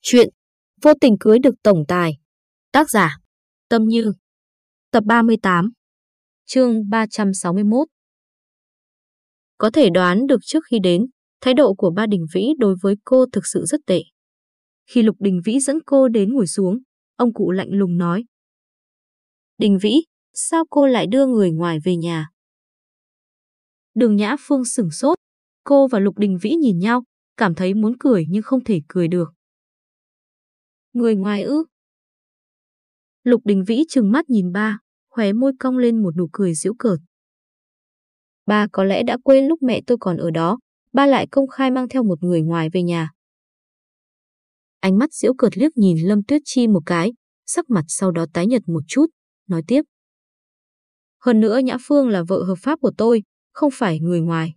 Chuyện Vô tình cưới được tổng tài Tác giả Tâm Như Tập 38 Chương 361 Có thể đoán được trước khi đến, thái độ của ba Đình Vĩ đối với cô thực sự rất tệ. Khi Lục Đình Vĩ dẫn cô đến ngồi xuống, ông cụ lạnh lùng nói. Đình Vĩ, sao cô lại đưa người ngoài về nhà? Đường Nhã Phương sửng sốt, cô và Lục Đình Vĩ nhìn nhau, cảm thấy muốn cười nhưng không thể cười được. Người ngoài ư? Lục Đình Vĩ trừng mắt nhìn ba, khóe môi cong lên một nụ cười giễu cợt. Ba có lẽ đã quên lúc mẹ tôi còn ở đó, ba lại công khai mang theo một người ngoài về nhà. Ánh mắt giễu cợt liếc nhìn Lâm Tuyết Chi một cái, sắc mặt sau đó tái nhật một chút, nói tiếp. Hơn nữa Nhã Phương là vợ hợp pháp của tôi, không phải người ngoài.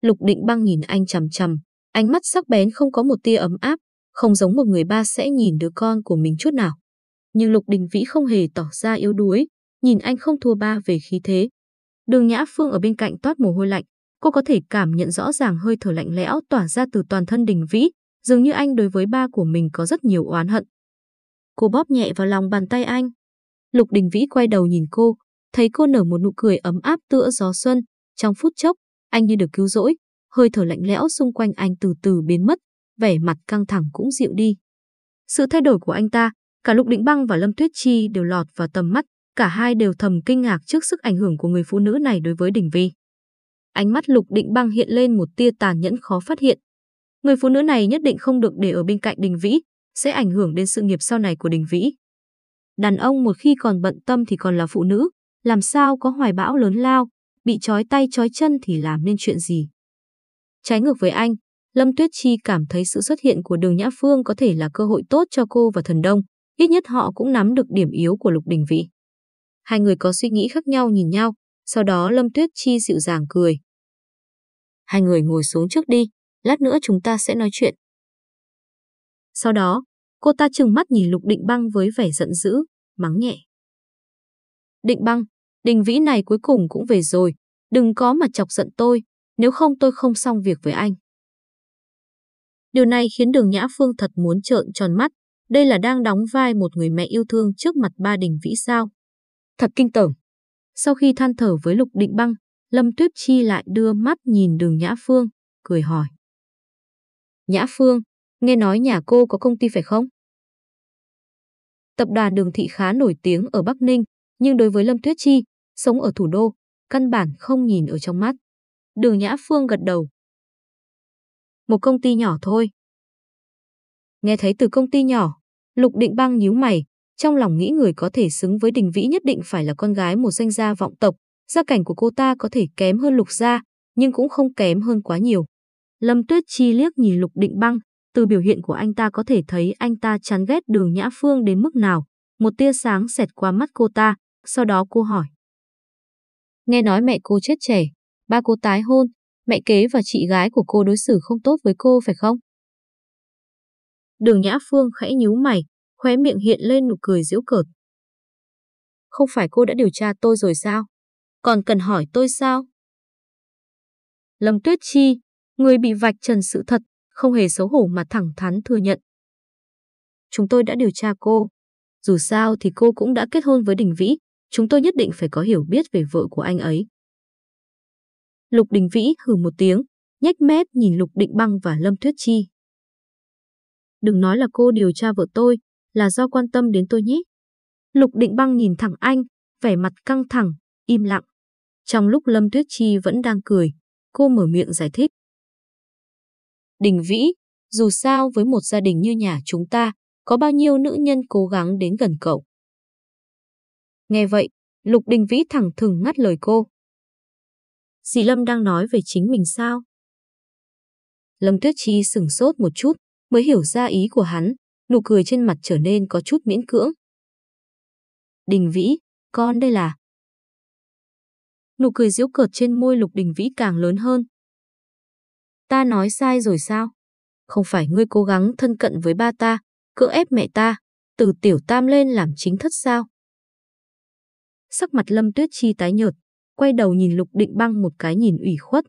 Lục Định Băng nhìn anh chằm chằm, ánh mắt sắc bén không có một tia ấm áp, không giống một người ba sẽ nhìn đứa con của mình chút nào. Nhưng Lục Đình Vĩ không hề tỏ ra yếu đuối, nhìn anh không thua ba về khí thế. Đường Nhã Phương ở bên cạnh toát mồ hôi lạnh, cô có thể cảm nhận rõ ràng hơi thở lạnh lẽo tỏa ra từ toàn thân Đình Vĩ, dường như anh đối với ba của mình có rất nhiều oán hận. Cô bóp nhẹ vào lòng bàn tay anh. Lục Đình Vĩ quay đầu nhìn cô, thấy cô nở một nụ cười ấm áp tựa gió xuân. Trong phút chốc, anh như được cứu rỗi, hơi thở lạnh lẽo xung quanh anh từ từ biến mất, vẻ mặt căng thẳng cũng dịu đi. Sự thay đổi của anh ta, cả Lục Định Băng và Lâm Tuyết Chi đều lọt vào tầm mắt, cả hai đều thầm kinh ngạc trước sức ảnh hưởng của người phụ nữ này đối với Đình Vi. Ánh mắt Lục Định Băng hiện lên một tia tàn nhẫn khó phát hiện. Người phụ nữ này nhất định không được để ở bên cạnh Đình Vĩ, sẽ ảnh hưởng đến sự nghiệp sau này của Đình Vĩ. Đàn ông một khi còn bận tâm thì còn là phụ nữ, làm sao có hoài bão lớn lao, bị trói tay trói chân thì làm nên chuyện gì. Trái ngược với anh, Lâm Tuyết Chi cảm thấy sự xuất hiện của đường Nhã Phương có thể là cơ hội tốt cho cô và thần đông, ít nhất họ cũng nắm được điểm yếu của Lục Đình Vĩ. Hai người có suy nghĩ khác nhau nhìn nhau, sau đó Lâm Tuyết Chi dịu dàng cười. Hai người ngồi xuống trước đi, lát nữa chúng ta sẽ nói chuyện. Sau đó, cô ta trừng mắt nhìn Lục Định Băng với vẻ giận dữ, mắng nhẹ. Định Băng, Đình Vĩ này cuối cùng cũng về rồi, đừng có mà chọc giận tôi, nếu không tôi không xong việc với anh. Điều này khiến đường Nhã Phương thật muốn trợn tròn mắt. Đây là đang đóng vai một người mẹ yêu thương trước mặt ba đình vĩ sao. Thật kinh tởm. Sau khi than thở với Lục Định Băng, Lâm Tuyết Chi lại đưa mắt nhìn đường Nhã Phương, cười hỏi. Nhã Phương, nghe nói nhà cô có công ty phải không? Tập đoàn đường thị khá nổi tiếng ở Bắc Ninh, nhưng đối với Lâm Tuyết Chi, sống ở thủ đô, căn bản không nhìn ở trong mắt. Đường Nhã Phương gật đầu, một công ty nhỏ thôi. Nghe thấy từ công ty nhỏ, Lục Định Băng nhíu mày, trong lòng nghĩ người có thể xứng với Đình Vĩ nhất định phải là con gái một danh gia vọng tộc, gia cảnh của cô ta có thể kém hơn Lục gia, nhưng cũng không kém hơn quá nhiều. Lâm Tuyết Chi liếc nhìn Lục Định Băng, từ biểu hiện của anh ta có thể thấy anh ta chán ghét Đường Nhã Phương đến mức nào. Một tia sáng xẹt qua mắt cô ta, sau đó cô hỏi. Nghe nói mẹ cô chết trẻ, ba cô tái hôn, mẹ kế và chị gái của cô đối xử không tốt với cô phải không? Đường Nhã Phương khẽ nhíu mày, khóe miệng hiện lên nụ cười giễu cợt. Không phải cô đã điều tra tôi rồi sao? Còn cần hỏi tôi sao? Lâm Tuyết Chi, người bị vạch trần sự thật, không hề xấu hổ mà thẳng thắn thừa nhận. Chúng tôi đã điều tra cô. Dù sao thì cô cũng đã kết hôn với Đình Vĩ, chúng tôi nhất định phải có hiểu biết về vợ của anh ấy. Lục Đình Vĩ hừ một tiếng, nhếch mép nhìn Lục Định Băng và Lâm Thuyết Chi. Đừng nói là cô điều tra vợ tôi, là do quan tâm đến tôi nhé. Lục Định Băng nhìn thẳng anh, vẻ mặt căng thẳng, im lặng. Trong lúc Lâm Tuyết Chi vẫn đang cười, cô mở miệng giải thích. Đình Vĩ, dù sao với một gia đình như nhà chúng ta, có bao nhiêu nữ nhân cố gắng đến gần cậu. Nghe vậy, Lục Đình Vĩ thẳng thừng ngắt lời cô. Dì Lâm đang nói về chính mình sao? Lâm Tuyết Chi sửng sốt một chút, mới hiểu ra ý của hắn, nụ cười trên mặt trở nên có chút miễn cưỡng. Đình Vĩ, con đây là... Nụ cười giễu cợt trên môi Lục Đình Vĩ càng lớn hơn. Ta nói sai rồi sao? Không phải ngươi cố gắng thân cận với ba ta, cưỡng ép mẹ ta, từ tiểu tam lên làm chính thất sao? Sắc mặt Lâm Tuyết Chi tái nhợt, quay đầu nhìn Lục Định Băng một cái nhìn ủy khuất.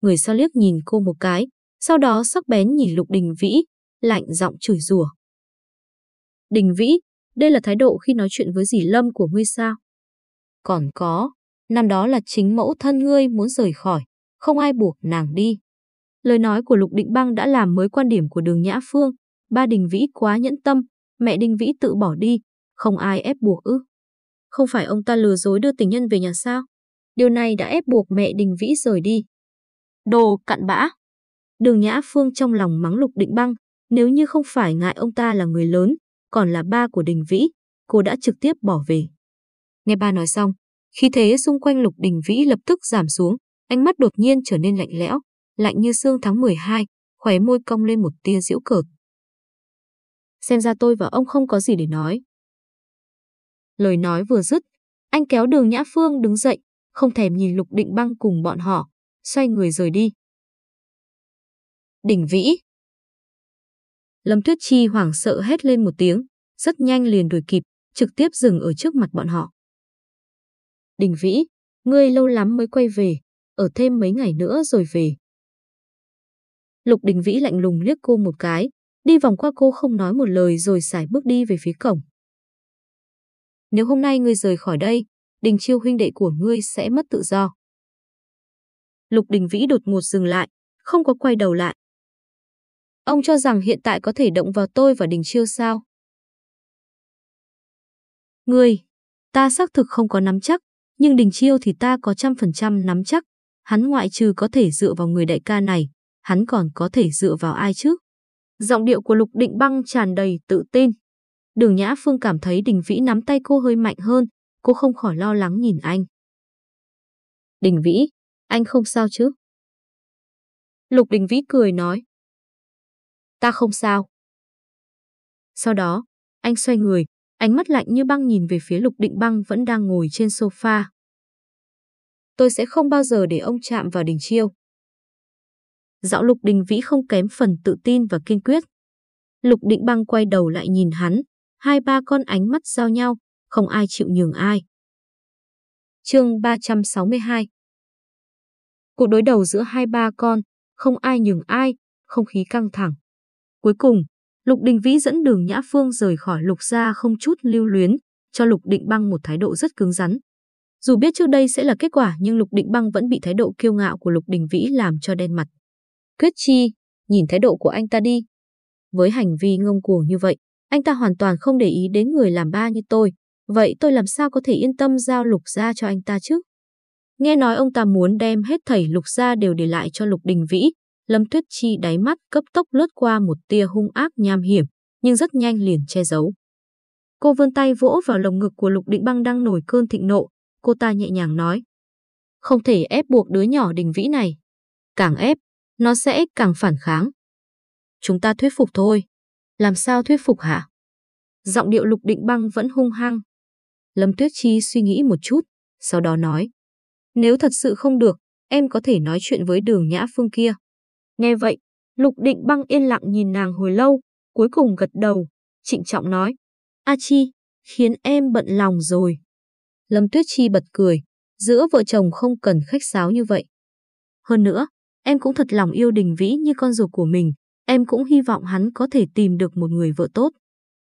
Người sau liếc nhìn cô một cái, sau đó sắc bén nhìn Lục Đình Vĩ, lạnh giọng chửi rủa. Đình Vĩ, đây là thái độ khi nói chuyện với dì Lâm của ngươi sao? Còn có, năm đó là chính mẫu thân ngươi muốn rời khỏi, không ai buộc nàng đi. Lời nói của Lục Định Băng đã làm mới quan điểm của đường Nhã Phương, ba Đình Vĩ quá nhẫn tâm, mẹ Đình Vĩ tự bỏ đi, không ai ép buộc ư. Không phải ông ta lừa dối đưa tình nhân về nhà sao? Điều này đã ép buộc mẹ Đình Vĩ rời đi. Đồ cặn bã. Đường Nhã Phương trong lòng mắng Lục Định Băng, nếu như không phải ngại ông ta là người lớn, còn là ba của Đình Vĩ, cô đã trực tiếp bỏ về. Nghe ba nói xong, khí thế xung quanh Lục Đình Vĩ lập tức giảm xuống, ánh mắt đột nhiên trở nên lạnh lẽo, lạnh như xương tháng 12, khóe môi cong lên một tia giễu cợt. Xem ra tôi và ông không có gì để nói. Lời nói vừa dứt, anh kéo đường Nhã Phương đứng dậy, không thèm nhìn Lục Định Băng cùng bọn họ, xoay người rời đi. Đỉnh Vĩ Lâm Tuyết Chi hoảng sợ hét lên một tiếng, rất nhanh liền đuổi kịp, trực tiếp dừng ở trước mặt bọn họ. Đình Vĩ, ngươi lâu lắm mới quay về, ở thêm mấy ngày nữa rồi về. Lục Đình Vĩ lạnh lùng liếc cô một cái, đi vòng qua cô không nói một lời rồi xài bước đi về phía cổng. Nếu hôm nay ngươi rời khỏi đây, Đình Chiêu huynh đệ của ngươi sẽ mất tự do. Lục Đình Vĩ đột ngột dừng lại, không có quay đầu lại. Ông cho rằng hiện tại có thể động vào tôi và Đình Chiêu sao? Ngươi, ta xác thực không có nắm chắc, nhưng Đình Chiêu thì ta có trăm phần trăm nắm chắc. Hắn ngoại trừ có thể dựa vào người đại ca này, hắn còn có thể dựa vào ai chứ? Giọng điệu của Lục Định Băng tràn đầy tự tin. Đường Nhã Phương cảm thấy Đình Vĩ nắm tay cô hơi mạnh hơn, cô không khỏi lo lắng nhìn anh. Đình Vĩ, anh không sao chứ? Lục Đình Vĩ cười nói. Ta không sao. Sau đó, anh xoay người, ánh mắt lạnh như băng nhìn về phía Lục Định Băng vẫn đang ngồi trên sofa. Tôi sẽ không bao giờ để ông chạm vào Đình Chiêu. Dạo Lục Đình Vĩ không kém phần tự tin và kiên quyết. Lục Định Băng quay đầu lại nhìn hắn, hai ba con ánh mắt giao nhau, không ai chịu nhường ai. Chương 362 Cuộc đối đầu giữa hai ba con, không ai nhường ai, không khí căng thẳng. Cuối cùng, Lục Đình Vĩ dẫn đường Nhã Phương rời khỏi Lục gia không chút lưu luyến, cho Lục Định Băng một thái độ rất cứng rắn. Dù biết trước đây sẽ là kết quả nhưng Lục Định Băng vẫn bị thái độ kiêu ngạo của Lục Đình Vĩ làm cho đen mặt. Quyết Chi, nhìn thái độ của anh ta đi. Với hành vi ngông cuồng như vậy, anh ta hoàn toàn không để ý đến người làm ba như tôi. Vậy tôi làm sao có thể yên tâm giao Lục gia cho anh ta chứ? Nghe nói ông ta muốn đem hết thảy Lục gia đều để lại cho Lục Đình Vĩ, Lâm Tuyết Chi đáy mắt cấp tốc lướt qua một tia hung ác nham hiểm, nhưng rất nhanh liền che giấu. Cô vươn tay vỗ vào lồng ngực của Lục Định Băng đang nổi cơn thịnh nộ, cô ta nhẹ nhàng nói. Không thể ép buộc đứa nhỏ đình vĩ này. Càng ép, nó sẽ càng phản kháng. Chúng ta thuyết phục thôi. Làm sao thuyết phục hả? Giọng điệu Lục Định Băng vẫn hung hăng. Lâm Tuyết Chi suy nghĩ một chút, sau đó nói. Nếu thật sự không được, em có thể nói chuyện với đường Nhã Phương kia. Nghe vậy, Lục Định Băng yên lặng nhìn nàng hồi lâu, cuối cùng gật đầu, trịnh trọng nói. A Chi, khiến em bận lòng rồi. Lâm Tuyết Chi bật cười, giữa vợ chồng không cần khách sáo như vậy. Hơn nữa, em cũng thật lòng yêu Đình Vĩ như con ruột của mình, em cũng hy vọng hắn có thể tìm được một người vợ tốt.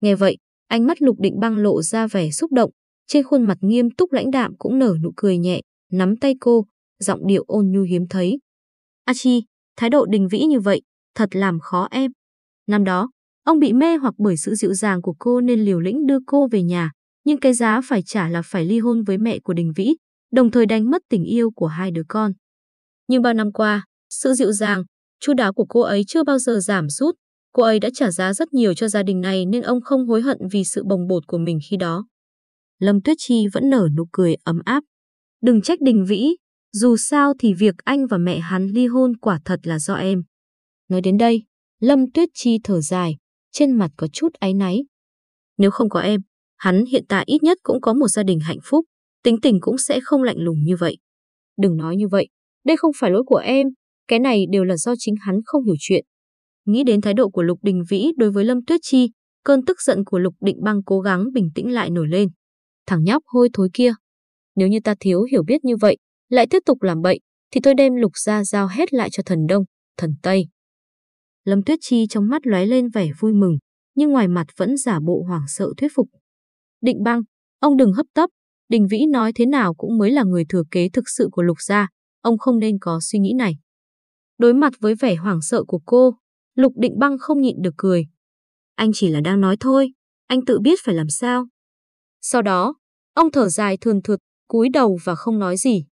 Nghe vậy, ánh mắt Lục Định Băng lộ ra vẻ xúc động, trên khuôn mặt nghiêm túc lãnh đạm cũng nở nụ cười nhẹ, nắm tay cô, giọng điệu ôn nhu hiếm thấy. A Chi, thái độ Đình Vĩ như vậy, thật làm khó em. Năm đó, ông bị mê hoặc bởi sự dịu dàng của cô nên liều lĩnh đưa cô về nhà, nhưng cái giá phải trả là phải ly hôn với mẹ của Đình Vĩ, đồng thời đánh mất tình yêu của hai đứa con. Nhưng bao năm qua, sự dịu dàng, chu đáo của cô ấy chưa bao giờ giảm sút. Cô ấy đã trả giá rất nhiều cho gia đình này nên ông không hối hận vì sự bồng bột của mình khi đó. Lâm Tuyết Chi vẫn nở nụ cười ấm áp. Đừng trách Đình Vĩ, dù sao thì việc anh và mẹ hắn ly hôn quả thật là do em. Nói đến đây, Lâm Tuyết Chi thở dài, trên mặt có chút áy náy. Nếu không có em, hắn hiện tại ít nhất cũng có một gia đình hạnh phúc, tính tình cũng sẽ không lạnh lùng như vậy. Đừng nói như vậy, đây không phải lỗi của em, cái này đều là do chính hắn không hiểu chuyện. Nghĩ đến thái độ của Lục Đình Vĩ đối với Lâm Tuyết Chi, cơn tức giận của Lục Định Băng cố gắng bình tĩnh lại nổi lên. Thằng nhóc hôi thối kia, nếu như ta thiếu hiểu biết như vậy, lại tiếp tục làm bậy, thì tôi đem Lục gia giao hết lại cho thần Đông, thần Tây. Lâm Tuyết Chi trong mắt lóe lên vẻ vui mừng, nhưng ngoài mặt vẫn giả bộ hoảng sợ thuyết phục. Định băng, ông đừng hấp tấp, Đình Vĩ nói thế nào cũng mới là người thừa kế thực sự của Lục gia, ông không nên có suy nghĩ này. Đối mặt với vẻ hoảng sợ của cô, Lục Định Băng không nhịn được cười. Anh chỉ là đang nói thôi, anh tự biết phải làm sao. Sau đó, ông thở dài thườn thượt, cúi đầu và không nói gì.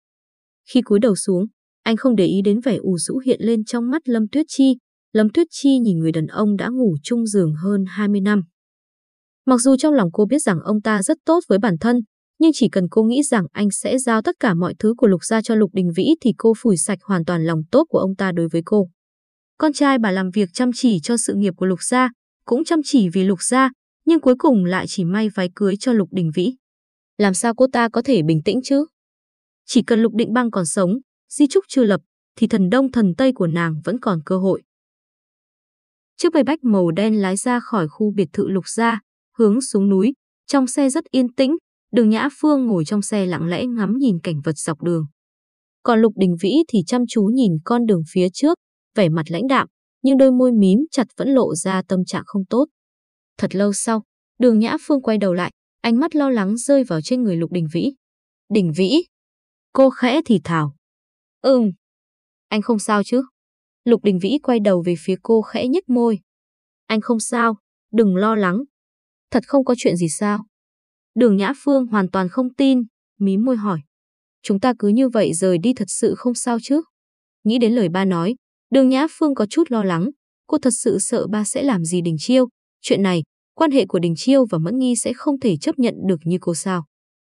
Khi cúi đầu xuống, anh không để ý đến vẻ ủ rũ hiện lên trong mắt Lâm Tuyết Chi. Lâm Tuyết Chi nhìn người đàn ông đã ngủ chung giường hơn 20 năm. Mặc dù trong lòng cô biết rằng ông ta rất tốt với bản thân, nhưng chỉ cần cô nghĩ rằng anh sẽ giao tất cả mọi thứ của Lục gia cho Lục Đình Vĩ thì cô phủi sạch hoàn toàn lòng tốt của ông ta đối với cô. Con trai bà làm việc chăm chỉ cho sự nghiệp của Lục gia, cũng chăm chỉ vì Lục gia, nhưng cuối cùng lại chỉ may váy cưới cho Lục Đình Vĩ. Làm sao cô ta có thể bình tĩnh chứ? Chỉ cần Lục Định Băng còn sống, di trúc chưa lập, thì thần đông thần tây của nàng vẫn còn cơ hội. Chiếc bay bách màu đen lái ra khỏi khu biệt thự Lục gia, hướng xuống núi, trong xe rất yên tĩnh, Đường Nhã Phương ngồi trong xe lặng lẽ ngắm nhìn cảnh vật dọc đường. Còn Lục Đình Vĩ thì chăm chú nhìn con đường phía trước, vẻ mặt lãnh đạm, nhưng đôi môi mím chặt vẫn lộ ra tâm trạng không tốt. Thật lâu sau, đường Nhã Phương quay đầu lại, ánh mắt lo lắng rơi vào trên người Lục Đình Vĩ. Đình Vĩ! Cô khẽ thì thào. Ừm. Anh không sao chứ? Lục Đình Vĩ quay đầu về phía cô khẽ nhếch môi. Anh không sao, đừng lo lắng. Thật không có chuyện gì sao? Đường Nhã Phương hoàn toàn không tin, mí môi hỏi. Chúng ta cứ như vậy rời đi thật sự không sao chứ? Nghĩ đến lời ba nói, đường Nhã Phương có chút lo lắng. Cô thật sự sợ ba sẽ làm gì Đình Chiêu. Chuyện này, quan hệ của Đình Chiêu và Mẫn Nghi sẽ không thể chấp nhận được như cô sao.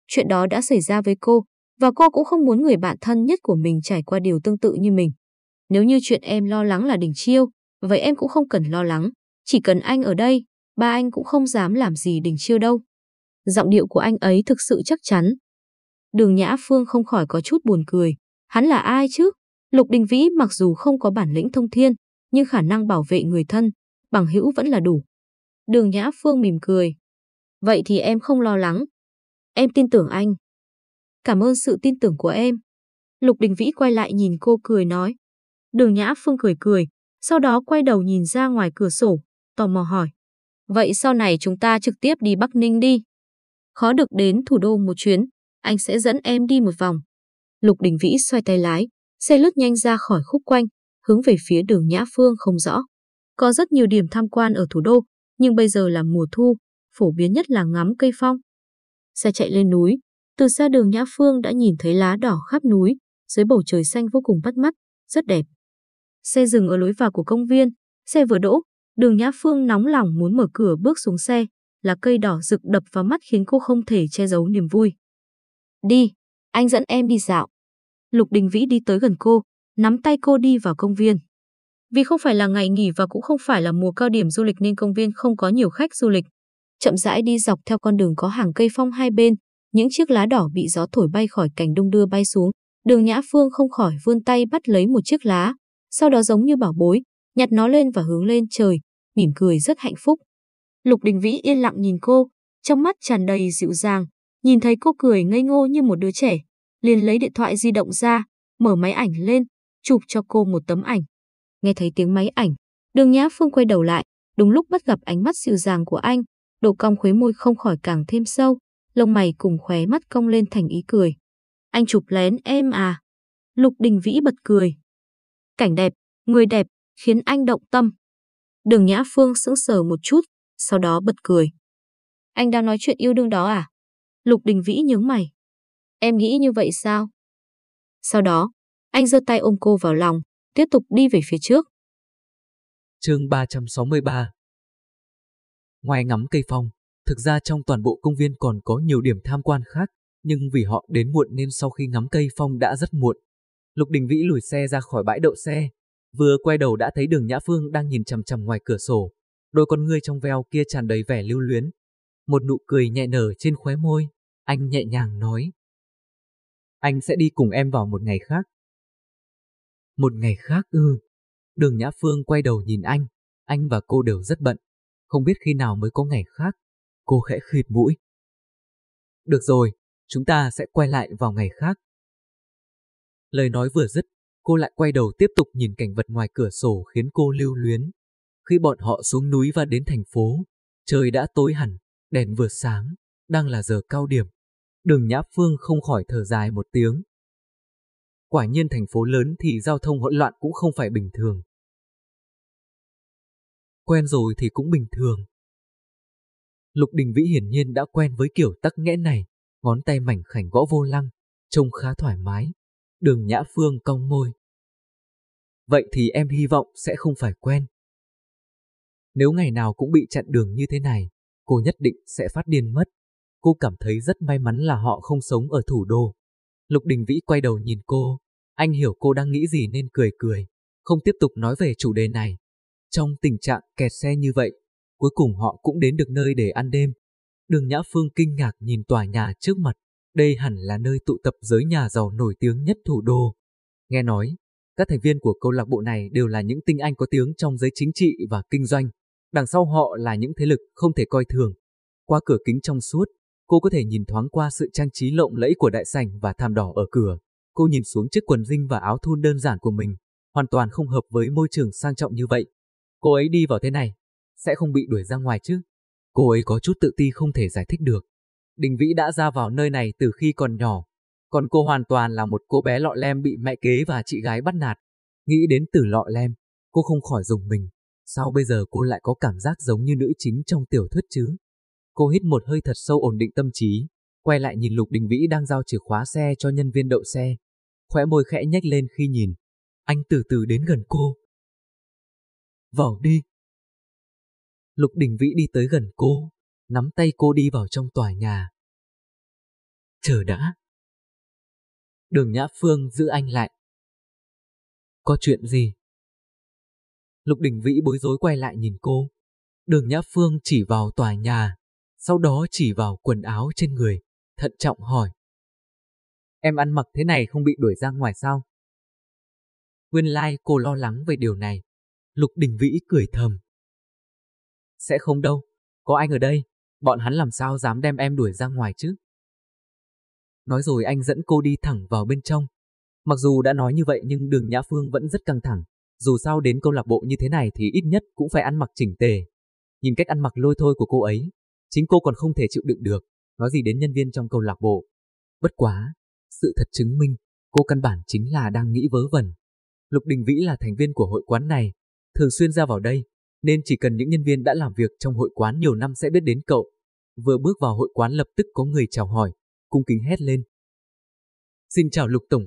Chuyện đó đã xảy ra với cô, và cô cũng không muốn người bạn thân nhất của mình trải qua điều tương tự như mình. Nếu như chuyện em lo lắng là Đình Chiêu, vậy em cũng không cần lo lắng. Chỉ cần anh ở đây, ba anh cũng không dám làm gì Đình Chiêu đâu. Giọng điệu của anh ấy thực sự chắc chắn. Đường Nhã Phương không khỏi có chút buồn cười. Hắn là ai chứ? Lục Đình Vĩ mặc dù không có bản lĩnh thông thiên, nhưng khả năng bảo vệ người thân, bằng hữu vẫn là đủ. Đường Nhã Phương mỉm cười. Vậy thì em không lo lắng. Em tin tưởng anh. Cảm ơn sự tin tưởng của em. Lục Đình Vĩ quay lại nhìn cô cười nói. Đường Nhã Phương cười cười, sau đó quay đầu nhìn ra ngoài cửa sổ, tò mò hỏi. Vậy sau này chúng ta trực tiếp đi Bắc Ninh đi khó được đến thủ đô một chuyến, anh sẽ dẫn em đi một vòng. Lục Đình Vĩ xoay tay lái, xe lướt nhanh ra khỏi khúc quanh, hướng về phía đường Nhã Phương không rõ. Có rất nhiều điểm tham quan ở thủ đô, nhưng bây giờ là mùa thu, phổ biến nhất là ngắm cây phong. Xe chạy lên núi, từ xa đường Nhã Phương đã nhìn thấy lá đỏ khắp núi, dưới bầu trời xanh vô cùng bắt mắt, rất đẹp. Xe dừng ở lối vào của công viên, xe vừa đỗ, đường Nhã Phương nóng lòng muốn mở cửa bước xuống xe, là cây đỏ rực đập vào mắt khiến cô không thể che giấu niềm vui. Đi, anh dẫn em đi dạo. Lục Đình Vĩ đi tới gần cô, nắm tay cô đi vào công viên. Vì không phải là ngày nghỉ và cũng không phải là mùa cao điểm du lịch nên công viên không có nhiều khách du lịch. Chậm rãi đi dọc theo con đường có hàng cây phong hai bên, những chiếc lá đỏ bị gió thổi bay khỏi cành đông đưa bay xuống. Đường Nhã Phương không khỏi vươn tay bắt lấy một chiếc lá, sau đó giống như bảo bối, nhặt nó lên và hướng lên trời, mỉm cười rất hạnh phúc. Lục Đình Vĩ yên lặng nhìn cô, trong mắt tràn đầy dịu dàng, nhìn thấy cô cười ngây ngô như một đứa trẻ, liền lấy điện thoại di động ra, mở máy ảnh lên, chụp cho cô một tấm ảnh. Nghe thấy tiếng máy ảnh, đường Nhã Phương quay đầu lại, đúng lúc bắt gặp ánh mắt dịu dàng của anh, độ cong khuế môi không khỏi càng thêm sâu, lông mày cùng khóe mắt cong lên thành ý cười. Anh chụp lén em à? Lục Đình Vĩ bật cười. Cảnh đẹp, người đẹp, khiến anh động tâm. Đường Nhã Phương sững sờ một chút, sau đó bật cười. Anh đang nói chuyện yêu đương đó à? Lục Đình Vĩ nhướng mày. Em nghĩ như vậy sao? Sau đó, anh giơ tay ôm cô vào lòng, tiếp tục đi về phía trước. chương 363 Ngoài ngắm cây phong, thực ra trong toàn bộ công viên còn có nhiều điểm tham quan khác, nhưng vì họ đến muộn nên sau khi ngắm cây phong đã rất muộn. Lục Đình Vĩ lùi xe ra khỏi bãi đậu xe, vừa quay đầu đã thấy đường Nhã Phương đang nhìn chằm chằm ngoài cửa sổ, đôi con ngươi trong veo kia tràn đầy vẻ lưu luyến. Một nụ cười nhẹ nở trên khóe môi, anh nhẹ nhàng nói. Anh sẽ đi cùng em vào một ngày khác. Một ngày khác ư. Đường Nhã Phương quay đầu nhìn anh, anh và cô đều rất bận. Không biết khi nào mới có ngày khác. Cô khẽ khịt mũi. Được rồi, chúng ta sẽ quay lại vào ngày khác. Lời nói vừa dứt, cô lại quay đầu tiếp tục nhìn cảnh vật ngoài cửa sổ khiến cô lưu luyến. Khi bọn họ xuống núi và đến thành phố, trời đã tối hẳn, đèn vừa sáng, đang là giờ cao điểm. Đường Nhã Phương không khỏi thở dài một tiếng. Quả nhiên thành phố lớn thì giao thông hỗn loạn cũng không phải bình thường. Quen rồi thì cũng bình thường. Lục Đình Vĩ hiển nhiên đã quen với kiểu tắc nghẽn này, ngón tay mảnh khảnh gõ vô lăng, trông khá thoải mái. Đường Nhã Phương cong môi. Vậy thì em hy vọng sẽ không phải quen. Nếu ngày nào cũng bị chặn đường như thế này, cô nhất định sẽ phát điên mất. Cô cảm thấy rất may mắn là họ không sống ở thủ đô. Lục Đình Vĩ quay đầu nhìn cô, anh hiểu cô đang nghĩ gì nên cười cười, không tiếp tục nói về chủ đề này. Trong tình trạng kẹt xe như vậy, cuối cùng họ cũng đến được nơi để ăn đêm. Đường Nhã Phương kinh ngạc nhìn tòa nhà trước mặt, đây hẳn là nơi tụ tập giới nhà giàu nổi tiếng nhất thủ đô. Nghe nói, các thành viên của câu lạc bộ này đều là những tinh anh có tiếng trong giới chính trị và kinh doanh. Đằng sau họ là những thế lực không thể coi thường. Qua cửa kính trong suốt, cô có thể nhìn thoáng qua sự trang trí lộng lẫy của đại sảnh và thảm đỏ ở cửa. Cô nhìn xuống chiếc quần dinh và áo thun đơn giản của mình, hoàn toàn không hợp với môi trường sang trọng như vậy. Cô ấy đi vào thế này, sẽ không bị đuổi ra ngoài chứ? Cô ấy có chút tự ti không thể giải thích được. Đình Vĩ đã ra vào nơi này từ khi còn nhỏ, còn cô hoàn toàn là một cô bé lọ lem bị mẹ kế và chị gái bắt nạt. Nghĩ đến từ lọ lem, cô không khỏi dùng mình. Sao bây giờ cô lại có cảm giác giống như nữ chính trong tiểu thuyết chứ? Cô hít một hơi thật sâu ổn định tâm trí, quay lại nhìn Lục Đình Vĩ đang giao chìa khóa xe cho nhân viên đậu xe. Khóe môi khẽ nhếch lên khi nhìn. Anh từ từ đến gần cô. Vào đi. Lục Đình Vĩ đi tới gần cô, nắm tay cô đi vào trong tòa nhà. Chờ đã. Đường Nhã Phương giữ anh lại. Có chuyện gì? Lục Đình Vĩ bối rối quay lại nhìn cô. Đường Nhã Phương chỉ vào tòa nhà, sau đó chỉ vào quần áo trên người, thận trọng hỏi. Em ăn mặc thế này không bị đuổi ra ngoài sao? Nguyên lai like cô lo lắng về điều này. Lục Đình Vĩ cười thầm. Sẽ không đâu, có anh ở đây, bọn hắn làm sao dám đem em đuổi ra ngoài chứ? Nói rồi anh dẫn cô đi thẳng vào bên trong. Mặc dù đã nói như vậy nhưng đường Nhã Phương vẫn rất căng thẳng. Dù sao đến câu lạc bộ như thế này thì ít nhất cũng phải ăn mặc chỉnh tề. Nhìn cách ăn mặc lôi thôi của cô ấy, chính cô còn không thể chịu đựng được, nói gì đến nhân viên trong câu lạc bộ. Bất quá, sự thật chứng minh, cô căn bản chính là đang nghĩ vớ vẩn. Lục Đình Vĩ là thành viên của hội quán này, thường xuyên ra vào đây, nên chỉ cần những nhân viên đã làm việc trong hội quán nhiều năm sẽ biết đến cậu. Vừa bước vào hội quán lập tức có người chào hỏi, cung kính hét lên. Xin chào Lục Tổng.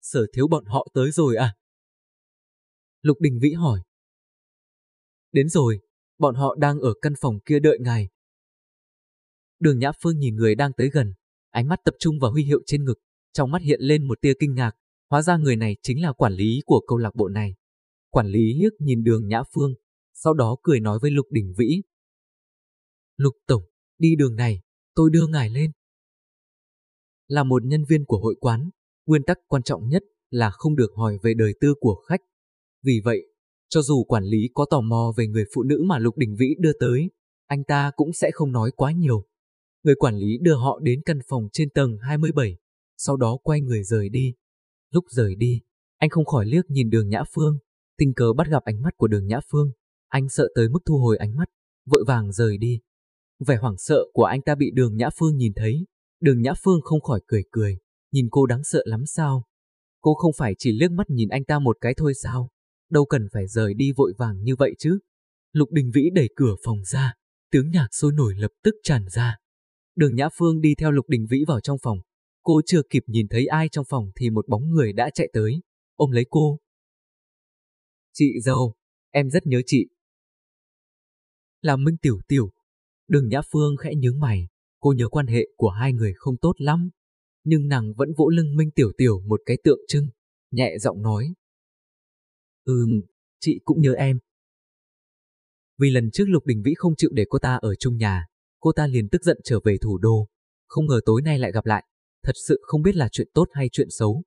Sở thiếu bọn họ tới rồi à? Lục Đình Vĩ hỏi. Đến rồi, bọn họ đang ở căn phòng kia đợi ngài. Đường Nhã Phương nhìn người đang tới gần, ánh mắt tập trung vào huy hiệu trên ngực, trong mắt hiện lên một tia kinh ngạc, hóa ra người này chính là quản lý của câu lạc bộ này. Quản lý liếc nhìn đường Nhã Phương, sau đó cười nói với Lục Đình Vĩ. Lục Tổng, đi đường này, tôi đưa ngài lên. Là một nhân viên của hội quán, nguyên tắc quan trọng nhất là không được hỏi về đời tư của khách. Vì vậy, cho dù quản lý có tò mò về người phụ nữ mà Lục Đình Vĩ đưa tới, anh ta cũng sẽ không nói quá nhiều. Người quản lý đưa họ đến căn phòng trên tầng 27, sau đó quay người rời đi. Lúc rời đi, anh không khỏi liếc nhìn đường Nhã Phương, tình cờ bắt gặp ánh mắt của đường Nhã Phương. Anh sợ tới mức thu hồi ánh mắt, vội vàng rời đi. Vẻ hoảng sợ của anh ta bị đường Nhã Phương nhìn thấy. Đường Nhã Phương không khỏi cười cười, nhìn cô đáng sợ lắm sao? Cô không phải chỉ liếc mắt nhìn anh ta một cái thôi sao? Đâu cần phải rời đi vội vàng như vậy chứ? Lục Đình Vĩ đẩy cửa phòng ra, tiếng nhạc sôi nổi lập tức tràn ra. Đường Nhã Phương đi theo Lục Đình Vĩ vào trong phòng. Cô chưa kịp nhìn thấy ai trong phòng thì một bóng người đã chạy tới, ôm lấy cô. Chị dâu, em rất nhớ chị. Là Minh Tiểu Tiểu. Đường Nhã Phương khẽ nhướng mày, cô nhớ quan hệ của hai người không tốt lắm. Nhưng nàng vẫn vỗ lưng Minh Tiểu Tiểu một cái tượng trưng, nhẹ giọng nói. Ừm, chị cũng nhớ em. Vì lần trước Lục Đình Vĩ không chịu để cô ta ở chung nhà, cô ta liền tức giận trở về thủ đô. Không ngờ tối nay lại gặp lại, thật sự không biết là chuyện tốt hay chuyện xấu.